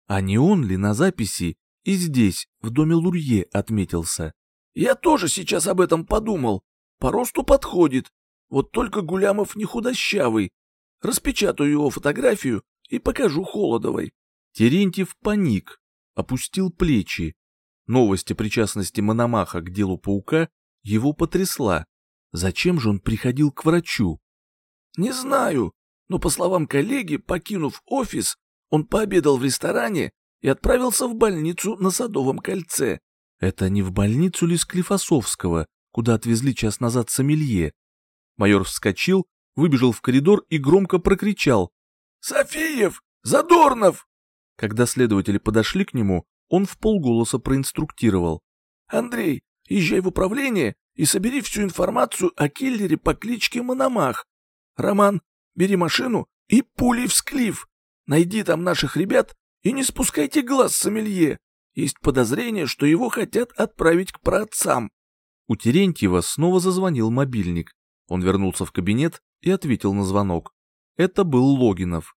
Speaker 2: А не он ли на записи и здесь, в доме Лурье, отметился.
Speaker 4: Я тоже сейчас об этом подумал. По росту подходит. Вот только Гулямов не худощавый. Распечатаю его фотографию и покажу Холодовой.
Speaker 2: Терентьев паник, опустил плечи. Новость о причастности Мономаха к делу паука его потрясла. Зачем же он приходил к врачу?
Speaker 4: Не знаю, но по словам коллеги, покинув офис, он пообедал в ресторане и отправился в больницу на Садовом кольце.
Speaker 3: Это не в больницу ли Склифосовского, куда отвезли час назад сомелье? Майор вскочил, выбежал в коридор и громко прокричал.
Speaker 4: «Софиев! Задорнов!»
Speaker 3: Когда следователи подошли к нему, он в полголоса проинструктировал.
Speaker 4: «Андрей, езжай в управление и собери всю информацию о киллере по кличке Мономах. Роман, бери машину и пулей в склиф. Найди там наших ребят и не спускайте глаз с сомелье. Есть подозрение, что его хотят отправить к праотцам.
Speaker 3: У Терентьева снова зазвонил мобильник. Он вернулся в кабинет и ответил на звонок. Это был Логинов.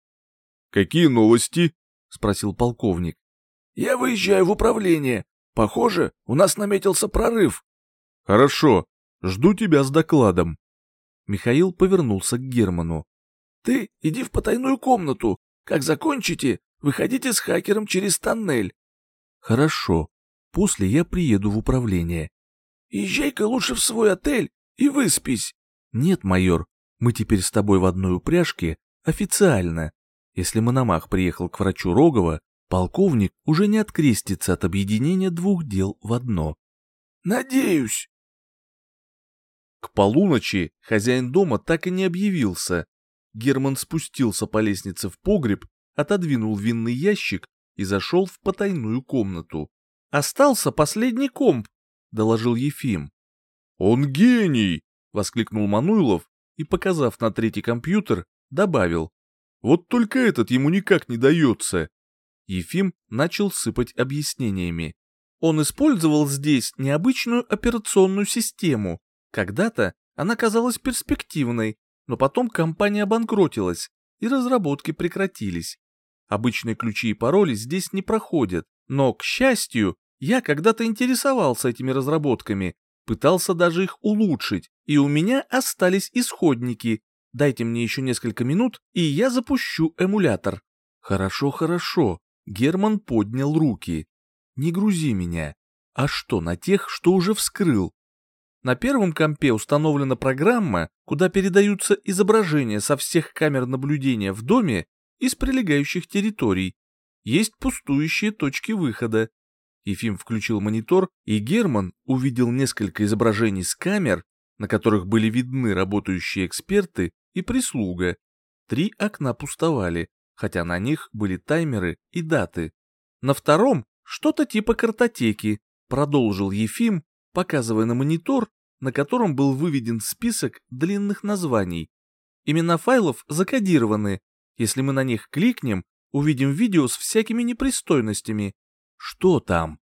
Speaker 1: «Какие новости?»
Speaker 3: — спросил полковник.
Speaker 4: «Я выезжаю в управление. Похоже, у нас наметился прорыв».
Speaker 1: «Хорошо. Жду тебя с докладом».
Speaker 3: Михаил повернулся к Герману.
Speaker 4: «Ты иди в потайную комнату. Как закончите, выходите с хакером через тоннель».
Speaker 3: «Хорошо. После я приеду в управление».
Speaker 4: «Езжай-ка лучше в свой отель и выспись».
Speaker 3: «Нет, майор, мы теперь с тобой в одной упряжке официально. Если Мономах приехал к врачу Рогова, полковник уже не открестится от объединения двух дел в одно».
Speaker 4: «Надеюсь».
Speaker 2: К полуночи хозяин дома так и не объявился. Герман спустился по лестнице в погреб, отодвинул винный ящик и зашел в потайную комнату. «Остался последний комп», — доложил Ефим.
Speaker 1: «Он гений!»
Speaker 2: — воскликнул Мануйлов и, показав на третий компьютер, добавил. «Вот только этот ему никак не дается». Ефим начал сыпать объяснениями. Он использовал здесь необычную операционную систему, когда-то она казалась перспективной, но потом компания обанкротилась, и разработки прекратились. Обычные ключи и пароли здесь не проходят, но, к счастью, я когда-то интересовался этими разработками, пытался даже их улучшить, и у меня остались исходники. Дайте мне еще несколько минут, и я запущу эмулятор. Хорошо, хорошо. Герман поднял руки. Не грузи меня. А что на тех, что уже вскрыл? На первом компе установлена программа, куда передаются изображения со всех камер наблюдения в доме и с прилегающих территорий. Есть пустующие точки выхода. Ефим включил монитор, и Герман увидел несколько изображений с камер, на которых были видны работающие эксперты и прислуга. Три окна пустовали, хотя на них были таймеры и даты. На втором что-то типа картотеки, продолжил Ефим, показывая на монитор, на котором был выведен список длинных названий. Имена файлов закодированы. Если мы на них кликнем, увидим видео с всякими непристойностями. Что там?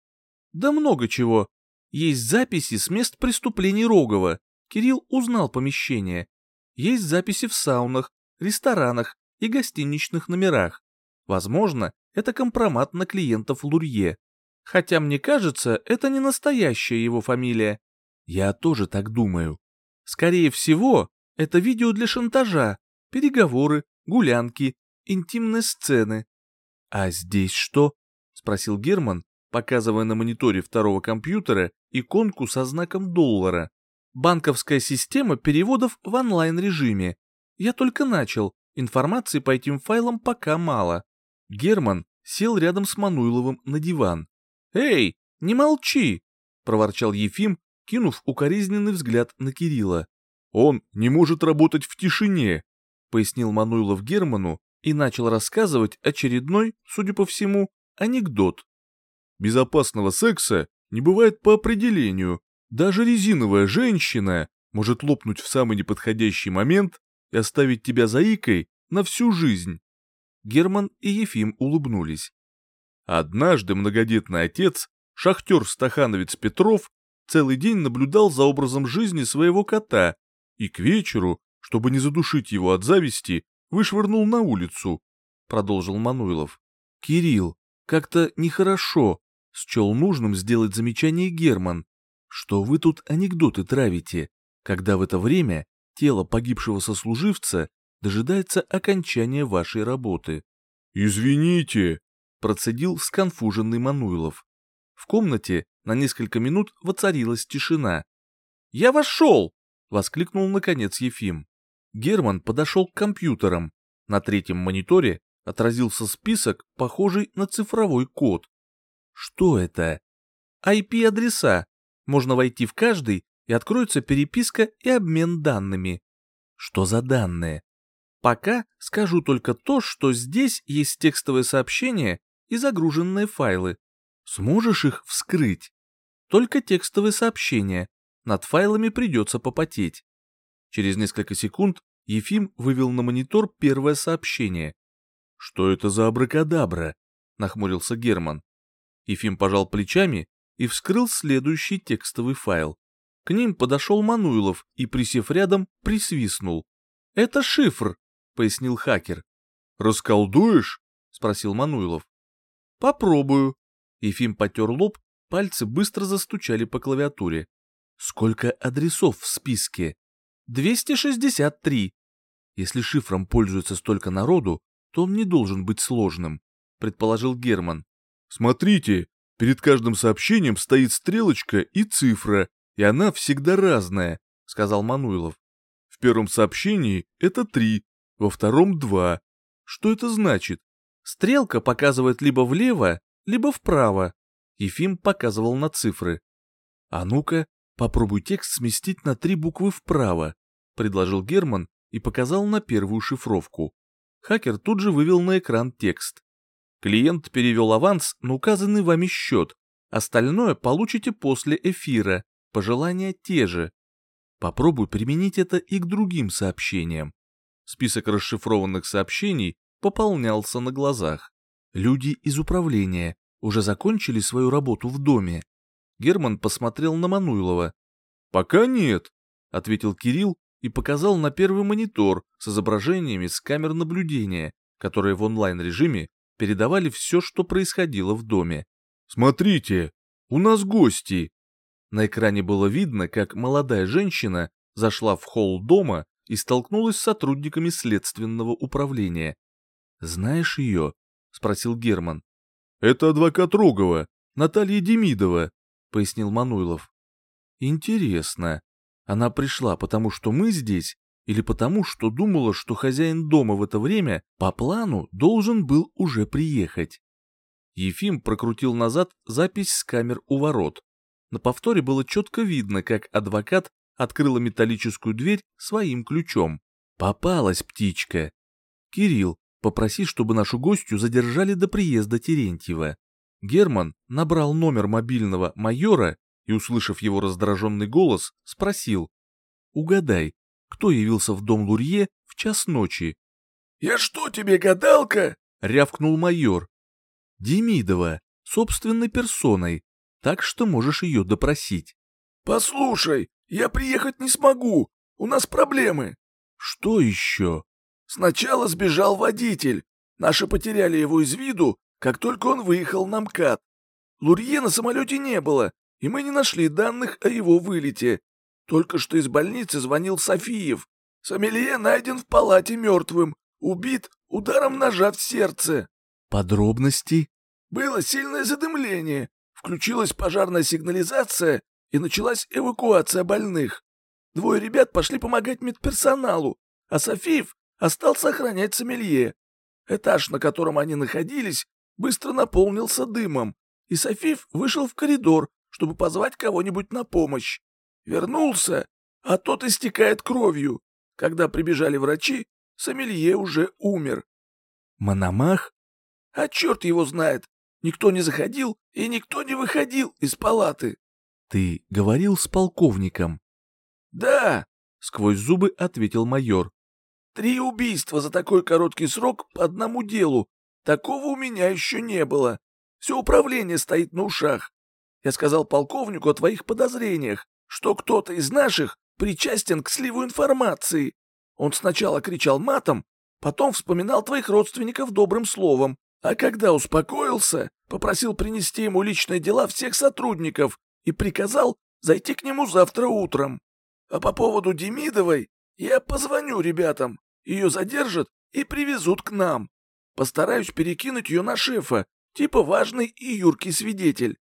Speaker 2: Да много чего. Есть записи с мест преступлений Рогова. Кирилл узнал помещение. Есть записи в саунах, ресторанах и гостиничных номерах. Возможно, это компромат на клиентов Лурье. Хотя мне кажется, это не настоящая его фамилия. Я тоже так думаю. Скорее всего, это видео для шантажа, переговоры, гулянки, интимные сцены. А здесь что? Спросил Герман, показывая на мониторе второго компьютера иконку со знаком доллара. Банковская система переводов в онлайн-режиме. Я только начал, информации по этим файлам пока мало. Герман сел рядом с Мануйловым на диван. «Эй, не молчи!» — проворчал Ефим, кинув укоризненный взгляд на Кирилла.
Speaker 1: «Он не может работать в тишине», —
Speaker 2: пояснил Мануйлов Герману и начал рассказывать очередной, судя по всему, анекдот.
Speaker 1: «Безопасного секса не бывает по определению. Даже резиновая женщина может лопнуть в самый неподходящий момент и оставить тебя заикой на всю жизнь».
Speaker 2: Герман и Ефим улыбнулись.
Speaker 1: Однажды многодетный отец, шахтер-стахановец Петров, целый день наблюдал за образом жизни своего кота и к вечеру, чтобы не задушить его от зависти, вышвырнул на улицу, — продолжил Мануилов.
Speaker 3: — Кирилл, как-то нехорошо, — счел нужным сделать замечание Герман, что вы тут анекдоты травите, когда в это время тело погибшего сослуживца дожидается окончания вашей работы.
Speaker 1: — Извините,
Speaker 2: процедил сконфуженный Мануилов. В комнате на несколько минут воцарилась тишина. «Я вошел!» — воскликнул наконец Ефим. Герман подошел к компьютерам. На третьем мониторе отразился список, похожий на цифровой код. Что это? IP-адреса. Можно войти в каждый, и откроется переписка и обмен данными. Что за данные? Пока скажу только то, что здесь есть текстовые сообщения и загруженные файлы. Сможешь их вскрыть? Только текстовые сообщения. Над файлами придется попотеть. Через несколько секунд Ефим вывел на монитор первое сообщение. «Что это за абракадабра?» — нахмурился Герман. Ефим пожал плечами и вскрыл следующий текстовый файл. К ним подошел Мануилов и, присев рядом, присвистнул. «Это шифр», — пояснил хакер.
Speaker 1: «Расколдуешь?» — спросил Мануилов.
Speaker 2: «Попробую». Ефим потер лоб, пальцы быстро застучали по клавиатуре. «Сколько адресов в списке?» «263». Если шифром пользуется столько народу, то он не должен быть сложным, предположил Герман.
Speaker 1: Смотрите, перед каждым сообщением стоит стрелочка и цифра, и она всегда разная, сказал Мануилов. В первом сообщении это три, во втором два. Что это значит?
Speaker 2: Стрелка показывает либо влево, либо вправо. Ефим показывал на цифры. А ну-ка, попробуй текст сместить на три буквы вправо, предложил Герман и показал на первую шифровку. Хакер тут же вывел на экран текст. Клиент перевел аванс на указанный вами счет. Остальное получите после эфира. Пожелания те же. Попробуй применить это и к другим сообщениям. Список расшифрованных сообщений пополнялся на глазах. Люди из управления уже закончили свою работу в доме. Герман посмотрел на Мануилова.
Speaker 1: «Пока нет», —
Speaker 2: ответил Кирилл и показал на первый монитор с изображениями с камер наблюдения, которые в онлайн-режиме передавали все, что происходило в доме.
Speaker 1: «Смотрите, у нас гости!»
Speaker 2: На экране было видно, как молодая женщина зашла в холл дома и столкнулась с сотрудниками следственного управления. «Знаешь ее?» — спросил Герман.
Speaker 1: «Это адвокат Рогова, Наталья Демидова», — пояснил Мануйлов.
Speaker 2: «Интересно, она пришла потому, что мы здесь, или потому, что думала, что хозяин дома в это время по плану должен был уже приехать?» Ефим прокрутил назад запись с камер у ворот. На повторе было четко видно, как адвокат открыла металлическую дверь своим ключом. Попалась птичка. «Кирилл, попроси, чтобы нашу гостью задержали до приезда Терентьева». Герман набрал номер мобильного майора и, услышав его раздраженный голос, спросил. «Угадай, кто явился в дом Лурье в час ночи?»
Speaker 4: «Я что тебе, гадалка?»
Speaker 2: — рявкнул майор. «Демидова, собственной персоной, так что можешь ее допросить».
Speaker 4: «Послушай, я приехать не смогу, у нас проблемы».
Speaker 2: «Что еще?»
Speaker 4: «Сначала сбежал водитель, наши потеряли его из виду, как только он выехал на МКАД. Лурье на самолете не было, и мы не нашли данных о его вылете. Только что из больницы звонил Софиев. Сомелье найден в палате мертвым, убит ударом ножа в сердце.
Speaker 2: Подробности?
Speaker 4: Было сильное задымление, включилась пожарная сигнализация и началась эвакуация больных. Двое ребят пошли помогать медперсоналу, а Софиев остался охранять сомелье. Этаж, на котором они находились, быстро наполнился дымом, и Софиев вышел в коридор, чтобы позвать кого-нибудь на помощь. Вернулся, а тот истекает кровью. Когда прибежали врачи, Сомелье уже умер.
Speaker 2: Мономах?
Speaker 4: А черт его знает. Никто не заходил и никто не выходил из палаты.
Speaker 2: Ты говорил с полковником?
Speaker 4: Да,
Speaker 2: сквозь зубы ответил майор.
Speaker 4: Три убийства за такой короткий срок по одному делу. Такого у меня еще не было. Все управление стоит на ушах. Я сказал полковнику о твоих подозрениях, что кто-то из наших причастен к сливу информации. Он сначала кричал матом, потом вспоминал твоих родственников добрым словом, а когда успокоился, попросил принести ему личные дела всех сотрудников и приказал зайти к нему завтра утром. А по поводу Демидовой я позвоню ребятам, ее задержат и привезут к нам. Постараюсь перекинуть ее на шефа, типа важный и юркий свидетель.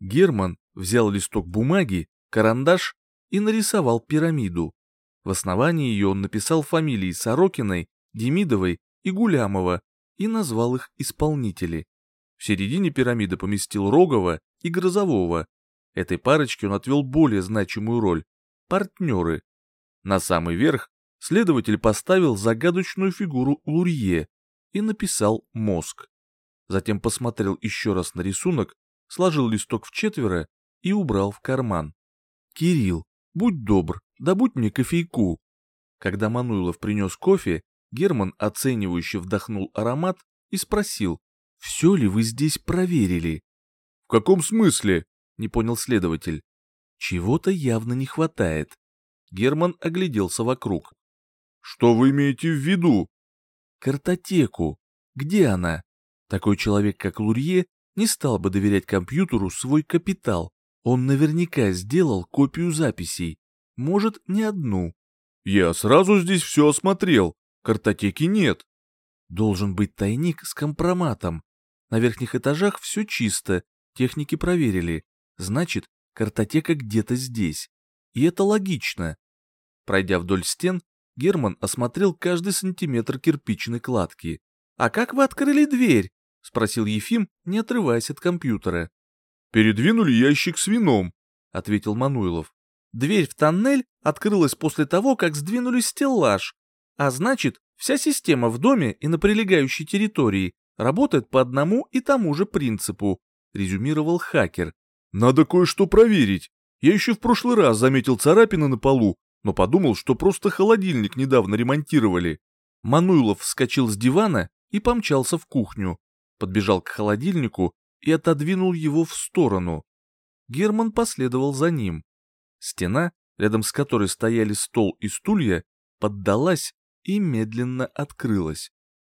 Speaker 2: Герман взял листок бумаги, карандаш и нарисовал пирамиду. В основании ее он написал фамилии Сорокиной, Демидовой и Гулямова и назвал их исполнители. В середине пирамиды поместил Рогова и Грозового. Этой парочке он отвел более значимую роль – партнеры. На самый верх следователь поставил загадочную фигуру Лурье и написал «мозг». Затем посмотрел еще раз на рисунок, сложил листок в четверо и убрал в карман. «Кирилл, будь добр, добудь мне кофейку». Когда Мануилов принес кофе, Герман оценивающе вдохнул аромат и спросил, «Все ли вы здесь проверили?»
Speaker 1: «В каком смысле?» — не понял следователь.
Speaker 2: «Чего-то явно не хватает». Герман огляделся вокруг.
Speaker 1: «Что вы имеете в виду?»
Speaker 2: «Картотеку. Где она? Такой человек, как Лурье, не стал бы доверять компьютеру свой капитал. Он наверняка сделал копию записей. Может, не одну.
Speaker 1: Я сразу здесь все осмотрел. Картотеки нет.
Speaker 2: Должен быть тайник с компроматом. На верхних этажах все чисто, техники проверили. Значит, картотека где-то здесь. И это логично. Пройдя вдоль стен, Герман осмотрел каждый сантиметр кирпичной кладки. «А как вы открыли дверь?» — спросил Ефим, не отрываясь от компьютера.
Speaker 1: «Передвинули ящик с вином», — ответил Мануилов.
Speaker 3: «Дверь в тоннель открылась после того, как сдвинули стеллаж. А значит, вся система в доме и на прилегающей территории работает по одному и тому же принципу», — резюмировал хакер.
Speaker 1: «Надо кое-что проверить. Я еще в прошлый раз заметил царапины на полу, но подумал, что просто холодильник недавно ремонтировали».
Speaker 2: Мануилов вскочил с дивана и помчался в кухню подбежал к холодильнику и отодвинул его в сторону. Герман последовал за ним. Стена, рядом с которой стояли стол и стулья, поддалась и медленно открылась.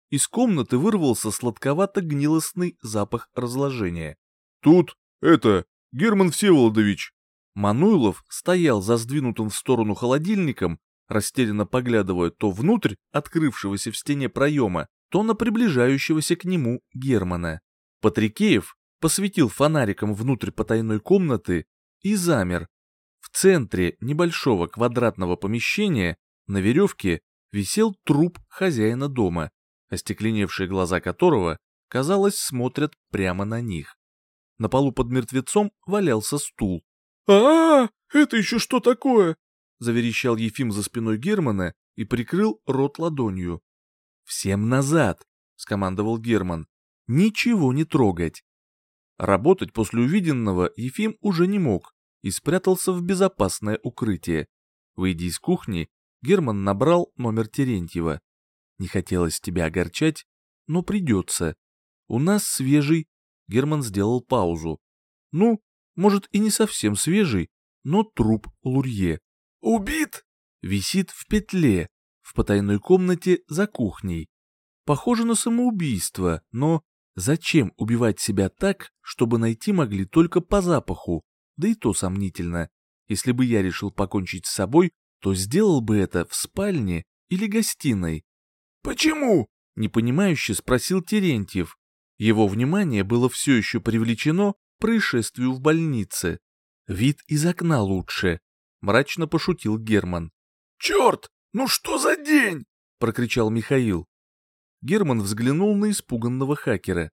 Speaker 2: Из комнаты вырвался сладковато-гнилостный запах разложения.
Speaker 1: «Тут, это, Герман Всеволодович!»
Speaker 2: Мануилов стоял за сдвинутым в сторону холодильником, растерянно поглядывая то внутрь открывшегося в стене проема, то на приближающегося к нему Германа. Патрикеев посветил фонариком внутрь потайной комнаты и замер. В центре небольшого квадратного помещения на веревке висел труп хозяина дома, остекленевшие глаза которого, казалось, смотрят прямо на них. На полу под мертвецом валялся стул.
Speaker 1: а, -а, Это еще что такое?»
Speaker 2: — заверещал Ефим за спиной Германа и прикрыл рот ладонью. «Всем назад!» — скомандовал Герман. «Ничего не трогать!» Работать после увиденного Ефим уже не мог и спрятался в безопасное укрытие. Выйдя из кухни, Герман набрал номер Терентьева. «Не хотелось тебя огорчать, но придется. У нас свежий...» Герман сделал паузу. «Ну, может и не совсем свежий, но труп Лурье».
Speaker 4: «Убит?»
Speaker 2: «Висит в петле, в потайной комнате за кухней. Похоже на самоубийство, но зачем убивать себя так, чтобы найти могли только по запаху? Да и то сомнительно. Если бы я решил покончить с собой, то сделал бы это в спальне или гостиной.
Speaker 4: «Почему?»
Speaker 2: — непонимающе спросил Терентьев. Его внимание было все еще привлечено происшествию в больнице. «Вид из окна лучше», — мрачно пошутил Герман.
Speaker 4: «Черт! «Ну что за день?»
Speaker 2: — прокричал Михаил. Герман взглянул на испуганного хакера.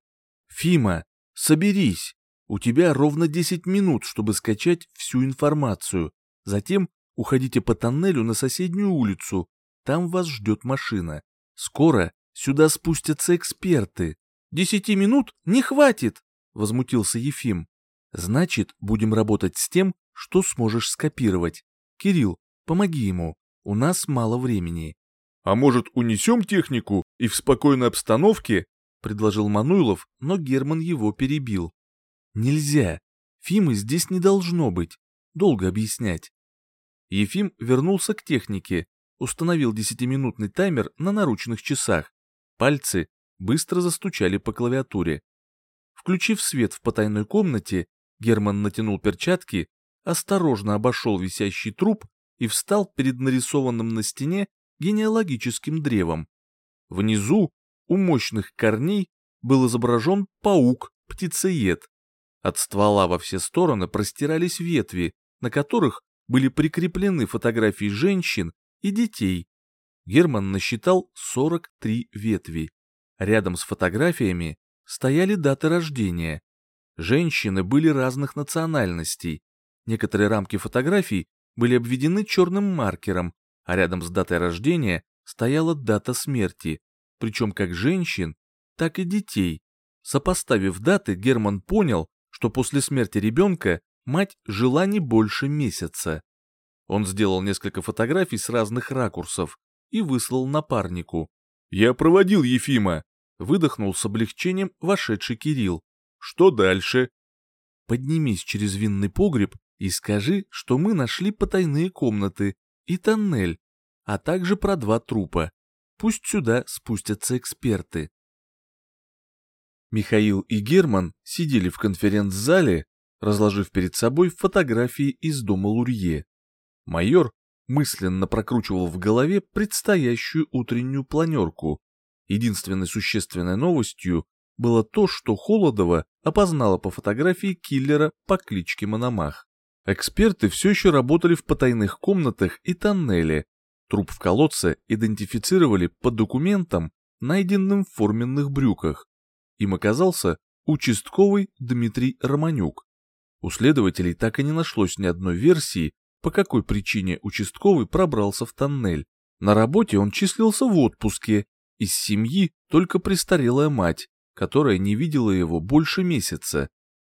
Speaker 2: «Фима, соберись. У тебя ровно 10 минут, чтобы скачать всю информацию. Затем уходите по тоннелю на соседнюю улицу. Там вас ждет машина. Скоро сюда спустятся эксперты. Десяти минут не хватит!» — возмутился Ефим. «Значит, будем работать с тем, что сможешь скопировать. Кирилл, помоги ему. У нас мало времени.
Speaker 1: А может, унесем технику и в спокойной обстановке?
Speaker 2: Предложил Мануилов, но Герман его перебил. Нельзя. Фимы здесь не должно быть. Долго объяснять. Ефим вернулся к технике, установил десятиминутный таймер на наручных часах. Пальцы быстро застучали по клавиатуре. Включив свет в потайной комнате, Герман натянул перчатки, осторожно обошел висящий труп и встал перед нарисованным на стене генеалогическим древом. Внизу, у мощных корней, был изображен паук-птицеед. От ствола во все стороны простирались ветви, на которых были прикреплены фотографии женщин и детей. Герман насчитал 43 ветви. Рядом с фотографиями стояли даты рождения. Женщины были разных национальностей. Некоторые рамки фотографий были обведены черным маркером, а рядом с датой рождения стояла дата смерти, причем как женщин, так и детей. Сопоставив даты, Герман понял, что после смерти ребенка мать жила не больше месяца. Он сделал несколько фотографий с разных ракурсов и выслал напарнику.
Speaker 1: «Я проводил Ефима», —
Speaker 2: выдохнул с облегчением вошедший Кирилл.
Speaker 1: «Что дальше?»
Speaker 2: «Поднимись через винный погреб и скажи, что мы нашли потайные комнаты и тоннель, а также про два трупа. Пусть сюда спустятся эксперты». Михаил и Герман сидели в конференц-зале, разложив перед собой фотографии из дома Лурье. Майор мысленно прокручивал в голове предстоящую утреннюю планерку. Единственной существенной новостью было то, что Холодова опознала по фотографии киллера по кличке Мономах. Эксперты все еще работали в потайных комнатах и тоннеле. Труп в колодце идентифицировали по документам, найденным в форменных брюках. Им оказался участковый Дмитрий Романюк. У следователей так и не нашлось ни одной версии, по какой причине участковый пробрался в тоннель. На работе он числился в отпуске, из семьи только престарелая мать, которая не видела его больше месяца.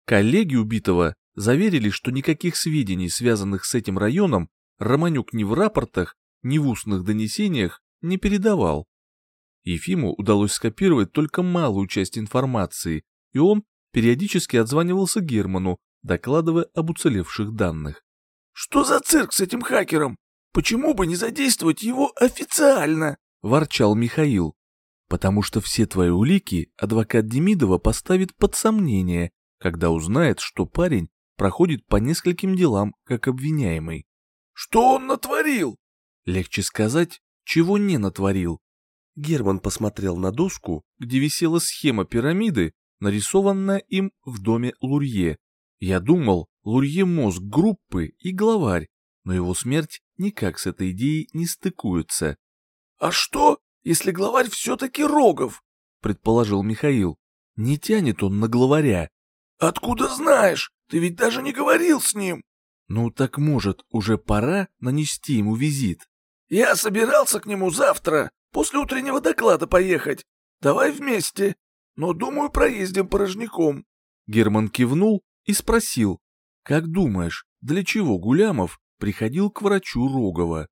Speaker 2: Коллеги убитого заверили, что никаких сведений, связанных с этим районом, Романюк ни в рапортах, ни в устных донесениях не передавал. Ефиму удалось скопировать только малую часть информации, и он периодически отзванивался Герману, докладывая об уцелевших данных.
Speaker 4: «Что за цирк с этим хакером? Почему бы не задействовать его официально?»
Speaker 2: – ворчал Михаил. «Потому что все твои улики адвокат Демидова поставит под сомнение, когда узнает, что парень проходит по нескольким делам как обвиняемый».
Speaker 4: «Что он натворил?»
Speaker 2: Легче сказать, чего не натворил. Герман посмотрел на доску, где висела схема пирамиды, нарисованная им в доме Лурье. Я думал, Лурье мозг группы и главарь, но его смерть никак с этой идеей не стыкуется.
Speaker 4: «А что, если главарь все-таки Рогов?»
Speaker 2: — предположил Михаил. «Не тянет он на главаря».
Speaker 4: «Откуда знаешь? Ты ведь даже не говорил с ним».
Speaker 2: «Ну так может, уже пора нанести ему визит?»
Speaker 4: «Я собирался к нему завтра, После утреннего доклада поехать. Давай вместе. Но, думаю, проездим порожняком».
Speaker 2: Герман кивнул и спросил. «Как думаешь, для чего Гулямов приходил к врачу Рогова?»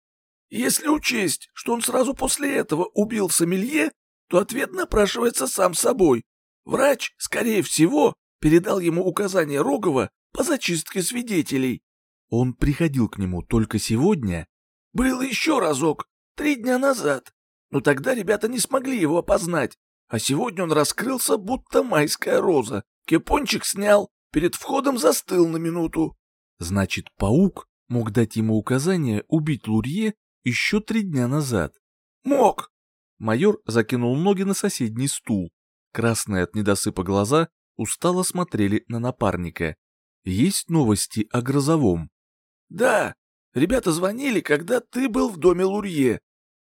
Speaker 4: «Если учесть, что он сразу после этого убил Сомелье, то ответ напрашивается сам собой. Врач, скорее всего, передал ему указания Рогова по зачистке свидетелей».
Speaker 2: «Он приходил к нему только сегодня?»
Speaker 4: «Был еще разок, три дня назад. Но тогда ребята не смогли его опознать, а сегодня он раскрылся, будто майская роза. Кепончик снял, перед входом застыл на минуту.
Speaker 2: Значит, паук мог дать ему указание убить Лурье еще три дня назад.
Speaker 4: Мог.
Speaker 2: Майор закинул ноги на соседний стул. Красные от недосыпа глаза устало смотрели на напарника. Есть новости о грозовом?
Speaker 4: Да, ребята звонили, когда ты был в доме Лурье.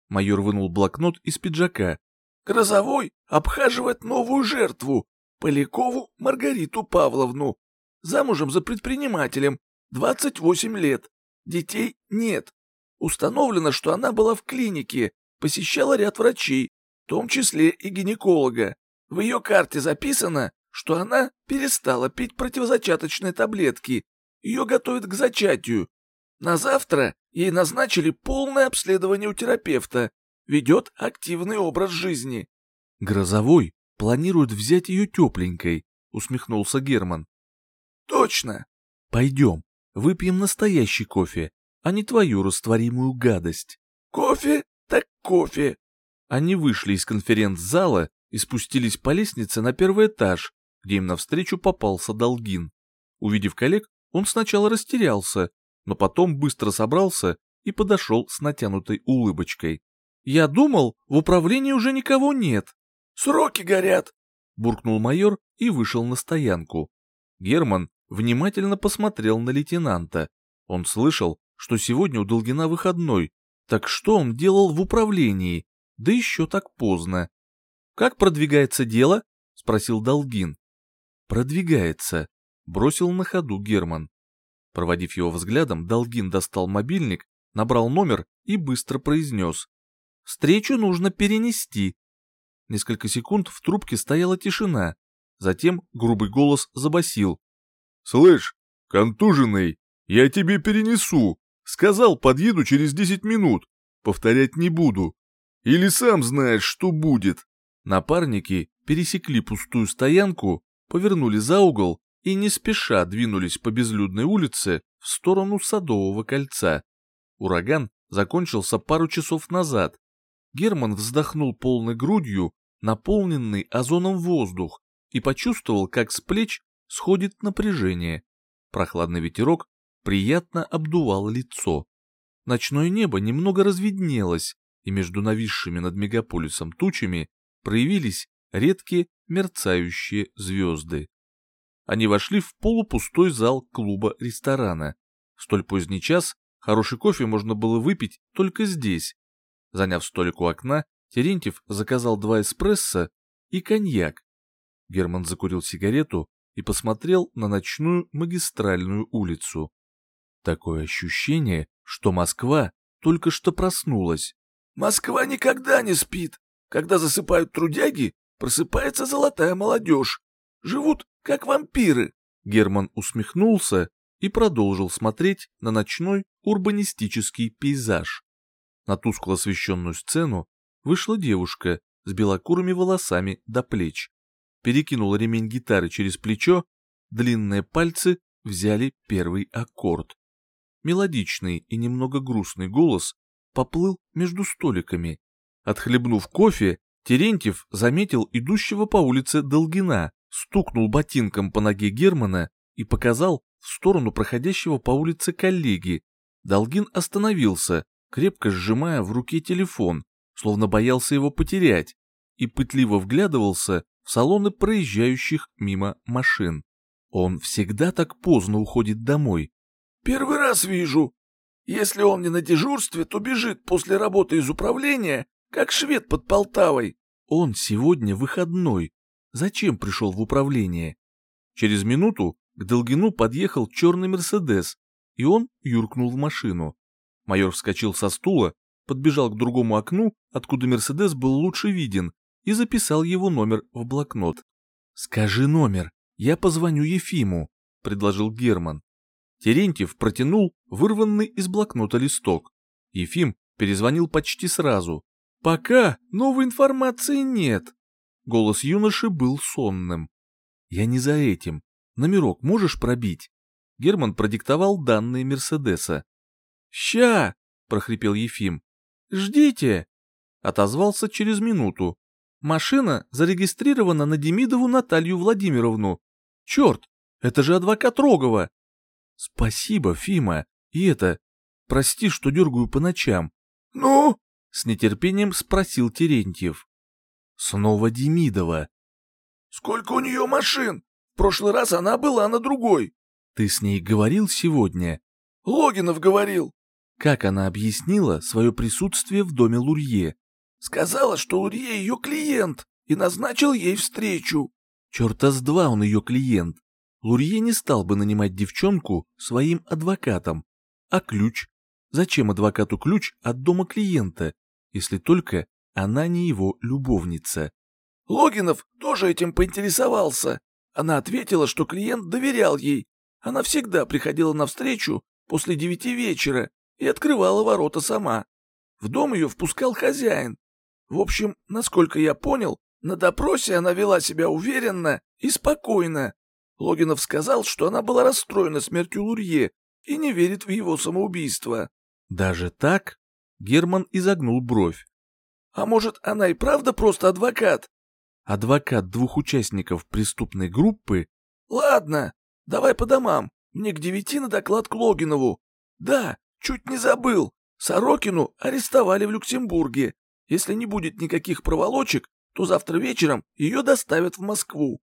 Speaker 2: Майор вынул блокнот из пиджака.
Speaker 4: «Грозовой обхаживает новую жертву, Полякову Маргариту Павловну. Замужем за предпринимателем, 28 лет. Детей нет. Установлено, что она была в клинике, посещала ряд врачей, в том числе и гинеколога. В ее карте записано, что она перестала пить противозачаточные таблетки. Ее готовят к зачатию. На завтра ей назначили полное обследование у терапевта. Ведет активный образ жизни.
Speaker 2: Грозовой планирует взять ее тепленькой, усмехнулся Герман.
Speaker 4: Точно.
Speaker 2: Пойдем, выпьем настоящий кофе, а не твою растворимую гадость.
Speaker 4: Кофе? Так кофе.
Speaker 2: Они вышли из конференц-зала и спустились по лестнице на первый этаж, где им навстречу попался Долгин. Увидев коллег, он сначала растерялся, но потом быстро собрался и подошел с натянутой улыбочкой. «Я думал, в управлении уже никого нет».
Speaker 4: «Сроки горят», —
Speaker 2: буркнул майор и вышел на стоянку. Герман внимательно посмотрел на лейтенанта. Он слышал, что сегодня у Долгина выходной, так что он делал в управлении, да еще так поздно.
Speaker 3: Как продвигается дело? Спросил Долгин. Продвигается, бросил на ходу Герман. Проводив его взглядом, Долгин достал мобильник, набрал номер и быстро произнес. «Встречу нужно перенести». Несколько секунд в трубке стояла тишина. Затем грубый голос забасил.
Speaker 1: «Слышь, контуженный, я тебе перенесу. Сказал, подъеду через десять минут. Повторять не буду. Или сам знаешь, что будет».
Speaker 3: Напарники пересекли пустую стоянку, повернули за угол и не спеша двинулись по безлюдной улице в сторону Садового кольца. Ураган закончился пару часов назад. Герман вздохнул полной грудью, наполненный озоном воздух, и почувствовал, как с плеч сходит напряжение. Прохладный ветерок приятно обдувал лицо. Ночное небо немного разведнелось, и между нависшими над мегаполисом тучами проявились редкие мерцающие звезды. Они вошли в полупустой зал клуба-ресторана. Столь поздний час хороший кофе можно было выпить только здесь. Заняв столик у окна, Терентьев заказал два эспрессо и коньяк. Герман закурил сигарету и посмотрел на ночную магистральную улицу. Такое ощущение, что Москва только что проснулась.
Speaker 4: «Москва никогда не спит. Когда засыпают трудяги, просыпается золотая молодежь. Живут как вампиры.
Speaker 3: Герман усмехнулся и продолжил смотреть на ночной урбанистический пейзаж. На тускло освещенную сцену вышла девушка с белокурыми волосами до плеч. Перекинула ремень гитары через плечо, длинные пальцы взяли первый аккорд. Мелодичный и немного грустный голос поплыл между столиками. Отхлебнув кофе, Терентьев заметил идущего по улице Долгина, стукнул ботинком по ноге Германа и показал в сторону проходящего по улице коллеги. Долгин остановился, крепко сжимая в руке телефон, словно боялся его потерять, и пытливо вглядывался в салоны проезжающих мимо машин. Он всегда так поздно уходит домой.
Speaker 4: «Первый раз вижу. Если он не на дежурстве, то бежит после работы из управления, как швед под Полтавой».
Speaker 3: Он сегодня выходной, зачем пришел в управление. Через минуту к Долгину подъехал черный «Мерседес», и он юркнул в машину. Майор вскочил со стула, подбежал к другому окну, откуда «Мерседес» был лучше виден, и записал его номер в блокнот. «Скажи номер, я позвоню Ефиму», — предложил Герман. Терентьев протянул вырванный из блокнота листок. Ефим перезвонил почти сразу. «Пока новой информации нет», Голос юноши был сонным. «Я не за этим. Номерок можешь пробить?» Герман продиктовал данные Мерседеса. «Ща!» — прохрипел Ефим. «Ждите!» — отозвался через минуту. «Машина зарегистрирована на Демидову Наталью Владимировну. Черт, это же адвокат Рогова!» «Спасибо, Фима. И это... Прости, что дергаю по ночам».
Speaker 4: «Ну?»
Speaker 3: — с нетерпением спросил Терентьев. Снова Демидова.
Speaker 4: Сколько у нее машин? В прошлый раз она была на другой.
Speaker 3: Ты с ней говорил сегодня?
Speaker 4: Логинов говорил.
Speaker 3: Как она объяснила свое присутствие в доме Лурье?
Speaker 4: Сказала, что Лурье ее клиент и назначил ей встречу.
Speaker 3: Черта с два он ее клиент. Лурье не стал бы нанимать девчонку своим адвокатом. А ключ? Зачем адвокату ключ от дома клиента, если только она не его любовница.
Speaker 4: Логинов тоже этим поинтересовался. Она ответила, что клиент доверял ей. Она всегда приходила на встречу после девяти вечера и открывала ворота сама. В дом ее впускал хозяин. В общем, насколько я понял, на допросе она вела себя уверенно и спокойно. Логинов сказал, что она была расстроена смертью Лурье и не верит в его самоубийство.
Speaker 3: Даже так? Герман изогнул бровь.
Speaker 4: А может, она и правда просто адвокат?
Speaker 3: Адвокат двух участников преступной группы?
Speaker 4: Ладно, давай по домам. Мне к девяти на доклад к Логинову. Да, чуть не забыл. Сорокину арестовали в Люксембурге. Если не будет никаких проволочек, то завтра вечером ее доставят в Москву.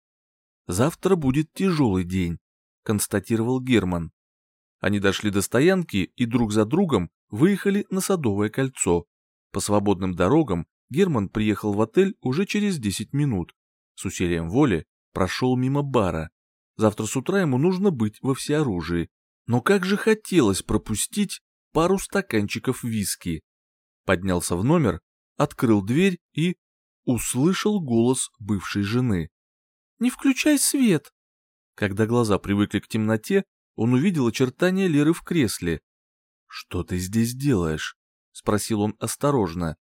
Speaker 3: Завтра будет тяжелый день, констатировал Герман. Они дошли до стоянки и друг за другом выехали на Садовое кольцо. По свободным дорогам
Speaker 2: Герман приехал в отель уже через 10 минут. С усилием воли прошел мимо бара. Завтра с утра ему нужно быть во всеоружии. Но как же хотелось пропустить пару стаканчиков виски. Поднялся в номер, открыл дверь и услышал голос бывшей жены.
Speaker 3: «Не включай свет!»
Speaker 2: Когда глаза привыкли к темноте, он увидел очертания Леры в кресле. «Что ты здесь делаешь?» — спросил он осторожно.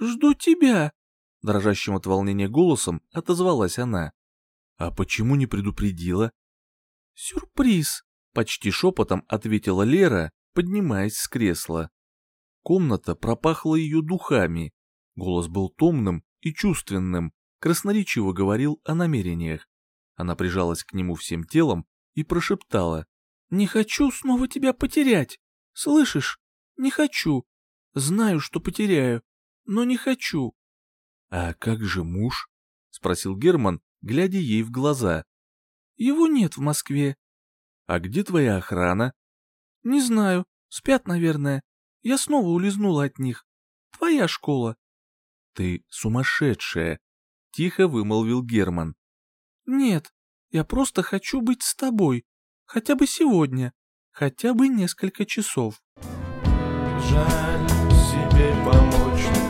Speaker 3: «Жду тебя!»
Speaker 2: — дрожащим от волнения голосом отозвалась она. «А почему не предупредила?»
Speaker 3: «Сюрприз!» — почти шепотом ответила Лера, поднимаясь с кресла.
Speaker 2: Комната пропахла ее духами. Голос был томным и чувственным, красноречиво говорил о намерениях. Она прижалась к нему всем телом и прошептала.
Speaker 3: «Не хочу снова тебя потерять. Слышишь? Не хочу. Знаю, что потеряю, но не хочу».
Speaker 2: «А как же муж?» — спросил Герман, глядя ей в глаза.
Speaker 3: «Его нет в Москве».
Speaker 2: «А где твоя охрана?»
Speaker 3: «Не знаю. Спят, наверное. Я снова улизнула от них. Твоя школа».
Speaker 2: «Ты сумасшедшая», — тихо вымолвил Герман.
Speaker 3: «Нет, я просто хочу быть с тобой. Хотя бы сегодня. Хотя бы несколько часов».
Speaker 5: Жаль, себе помочь.